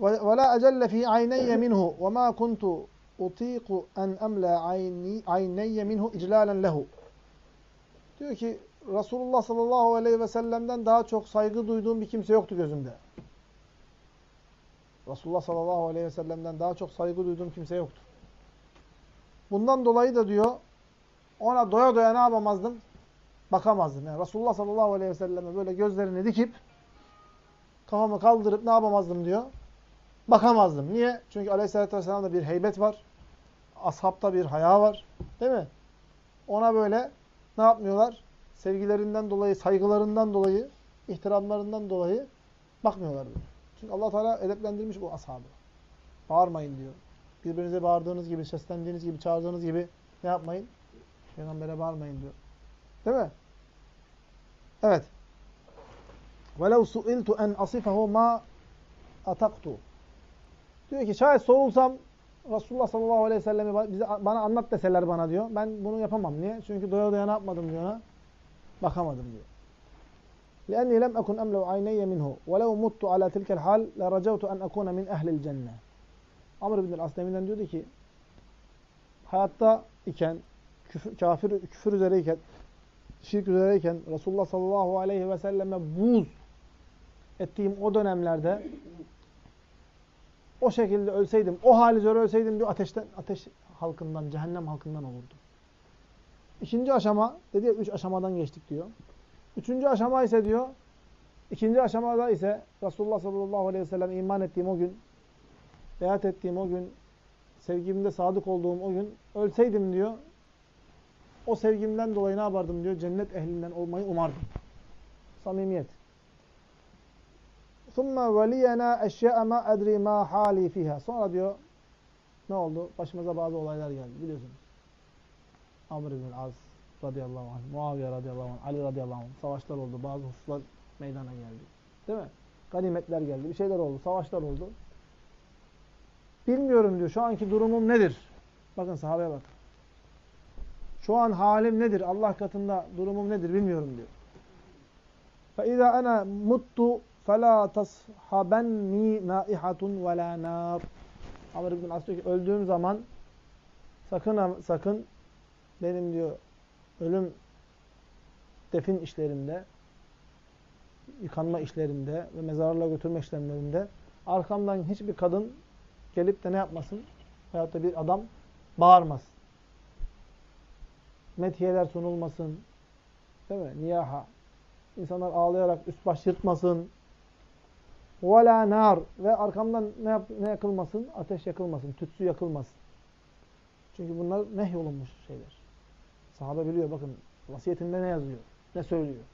وَلَا أَجَلَّ ف۪ي عَيْنَيَّ مِنْهُ وَمَا كُنْتُ اُط۪يقُ اَنْ اَمْلَى عَيْنَيَّ مِنْهُ اِجْلَالًا لَهُ Diyor ki Resulullah sallallahu aleyhi ve sellem'den daha çok saygı duyduğum bir kimse yoktu gözümde. Resulullah sallallahu aleyhi ve sellem'den daha çok saygı duyduğum kimse yoktu. Bundan dolayı da diyor, ona doya doya ne yapamazdım? Bakamazdım. Yani Resulullah sallallahu aleyhi ve selleme böyle gözlerini dikip, kafamı kaldırıp ne yapamazdım diyor? Bakamazdım. Niye? Çünkü aleyhissalatü vesselam'da bir heybet var. Ashabta bir haya var. Değil mi? Ona böyle ne yapmıyorlar? Sevgilerinden dolayı, saygılarından dolayı, ihtiramlarından dolayı bakmıyorlar. Böyle. Çünkü allah Teala edeplendirmiş bu ashabı. Bağırmayın diyor. Birbirinize bağırdığınız gibi, seslendiğiniz gibi, çağırdığınız gibi ne yapmayın? Peygamber'e bağırmayın diyor. Değil mi? Evet. وَلَوْ سُئِلْتُ اَنْ أَصِفَهُ مَا ataktu. Diyor ki şayet sorulsam Resulullah sallallahu aleyhi ve sellem'i bize, bana anlat deseler bana diyor. Ben bunu yapamam. Niye? Çünkü doya doya ne yapmadım diyor ona. Bakamadım diyor. لأني لم أكن أملأ عيني منه ولو مت على تلك الحال لرجوت أن أكون من أهل الجنة. Amr bin el-As deminden diyordu ki hayatta iken küfür, kafir küfür üzereyken şirk üzereyken Resulullah sallallahu aleyhi ve selleme buz ettiğim o dönemlerde o şekilde ölseydim, o hal üzere ölseydim diyor ateşten ateş halkından, cehennem halkından olurdu. İkinci aşama, dedi ya üç aşamadan geçtik diyor. Üçüncü aşama ise diyor, ikinci aşamada ise Resulullah sallallahu aleyhi ve sellem iman ettiğim o gün, beyat ettiğim o gün, sevgimde sadık olduğum o gün ölseydim diyor, o sevgimden dolayı ne yapardım diyor, cennet ehlinden olmayı umardım. Samimiyet. ثُمَّ وَلِيَنَا اَشْيَاءَ مَا اَدْرِي مَا حَالِي فِيهَا Sonra diyor, ne oldu? Başımıza bazı olaylar geldi biliyorsunuz. Amr ibn Az radıyallahu anh, Muaviye radıyallahu anh, Ali radıyallahu anh savaşlar oldu. Bazı hususlar meydana geldi. Değil mi? Ganimetler geldi. Bir şeyler oldu. Savaşlar oldu. Bilmiyorum diyor. Şu anki durumum nedir? Bakın sahabeye bakın. Şu an halim nedir? Allah katında durumum nedir? Bilmiyorum diyor. فَاِذَا اَنَا مُتُّ فَلَا تَصْحَبَنِّي نَائِحَةٌ وَلَا نَارٌ Amr ibn As diyor ki öldüğüm zaman sakın sakın benim diyor ölüm defin işlerimde yıkanma işlerinde ve mezarlığa götürme işlemlerinde arkamdan hiçbir kadın gelip de ne yapmasın? Veyahut da bir adam bağırmasın. Methiyeler sunulmasın. Değil mi? Niyaha. İnsanlar ağlayarak üst baş yırtmasın. وَلَا nar Ve arkamdan ne, yap ne yakılmasın? Ateş yakılmasın. Tütsü yakılmasın. Çünkü bunlar nehyolunmuş şeyler. Sahabe biliyor bakın. Vasiyetinde ne yazıyor? Ne söylüyor?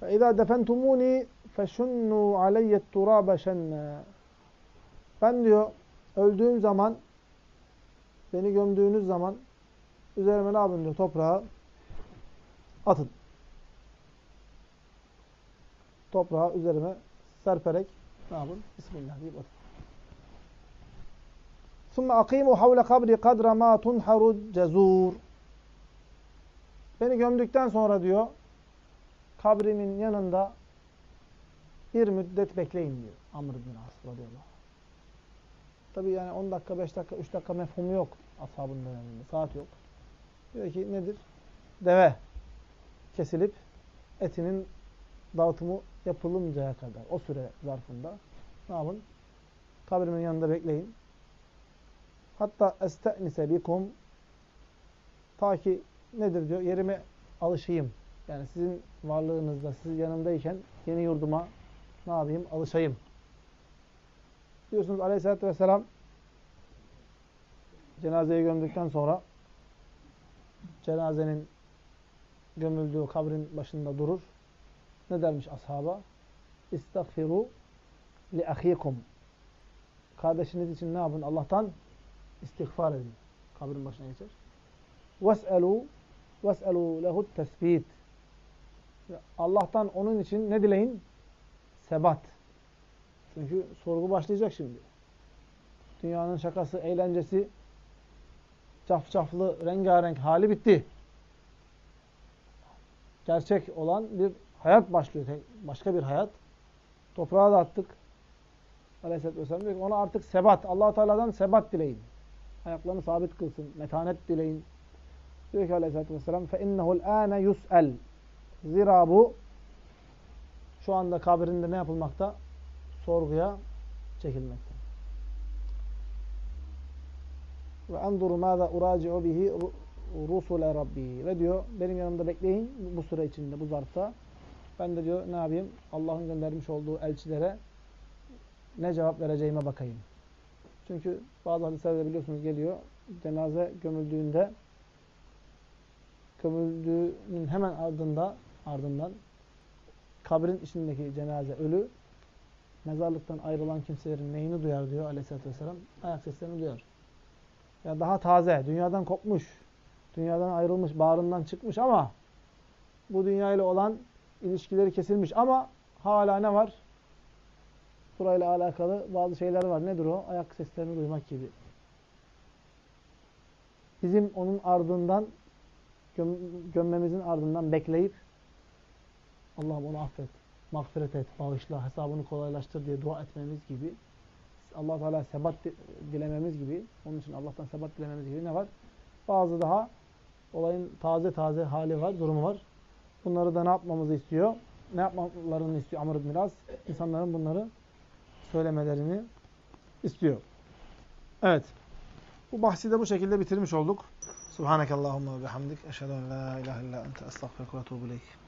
فَاِذَا دَفَنْتُمُونِي فَشُنُّوا عَلَيَّ التُّرَابَ شَنَّا Ben diyor öldüğüm zaman beni gömdüğünüz zaman üzerime ne yapın diyor toprağı atın. Toprağı üzerime serperek ne yapın? Bismillah deyip atın. ثُمَّ أَقِيمُوا حَوْلَ قَبْرِ قَدْرَ مَا تُنْحَرُ الجَّزُورُ Beni gömdükten sonra diyor kabrimin yanında bir müddet bekleyin diyor. Amr bin As radıyallahu anh. Tabi yani 10 dakika, 5 dakika, 3 dakika mefhumu yok ashabın döneminde. Saat yok. Diyor ki nedir? Deve kesilip etinin dağıtımı yapılıncaya kadar o süre zarfında ne yapın? Kabrimin yanında bekleyin. Hatta este'nise bikum ta ki nedir diyor? Yerime alışayım. Yani sizin varlığınızda, siz yanımdayken yeni yurduma ne yapayım? Alışayım. Diyorsunuz aleyhissalatü vesselam cenazeyi gömdükten sonra cenazenin gömüldüğü kabrin başında durur. Ne dermiş ashaba? İstagfiru li ahikum. Kardeşiniz için ne yapın? Allah'tan istiğfar edin. Kabrin başına geçer. Ves'elu ves'elu lehu tesbit. Allah'tan onun için ne dileyin? Sebat. Çünkü sorgu başlayacak şimdi. Dünyanın şakası, eğlencesi, cafcaflı, rengarenk hali bitti. Gerçek olan bir hayat başlıyor. Başka bir hayat. Toprağa da attık. Aleyhisselatü Vesselam diyor ki ona artık sebat. allah Teala'dan sebat dileyin. Ayaklarını sabit kılsın. Metanet dileyin. Diyor ki Aleyhisselatü Vesselam فَاِنَّهُ الْآنَ يُسْأَلْ Zira bu şu anda kabrinde ne yapılmakta? Sorguya çekilmekte. Ve enduru mâze uraci'u bihi rusule rabbi. Ve diyor benim yanımda bekleyin bu süre içinde bu zarfta. Ben de diyor ne yapayım? Allah'ın göndermiş olduğu elçilere ne cevap vereceğime bakayım. Çünkü bazı hadislerde biliyorsunuz geliyor. Cenaze gömüldüğünde gömüldüğünün hemen ardında ardından kabrin içindeki cenaze ölü mezarlıktan ayrılan kimselerin neyini duyar diyor aleyhissalatü vesselam? Ayak seslerini duyar. Ya daha taze, dünyadan kopmuş, dünyadan ayrılmış, bağrından çıkmış ama bu dünyayla olan ilişkileri kesilmiş ama hala ne var? Burayla alakalı bazı şeyler var. Nedir o? Ayak seslerini duymak gibi. Bizim onun ardından göm gömmemizin ardından bekleyip Allah'ım onu affet, mağfiret et, bağışla, hesabını kolaylaştır diye dua etmemiz gibi allah Teala sebat dilememiz gibi onun için Allah'tan sebat dilememiz gibi ne var? Bazı daha olayın taze taze hali var, durumu var. Bunları da ne yapmamızı istiyor? Ne yapmalarını istiyor Amr bin As? İnsanların bunları söylemelerini istiyor. Evet. Bu bahsi de bu şekilde bitirmiş olduk. Subhanakallahumma ve bihamdik. Eşhedü en la ilahe illa ente estağfirullah ve.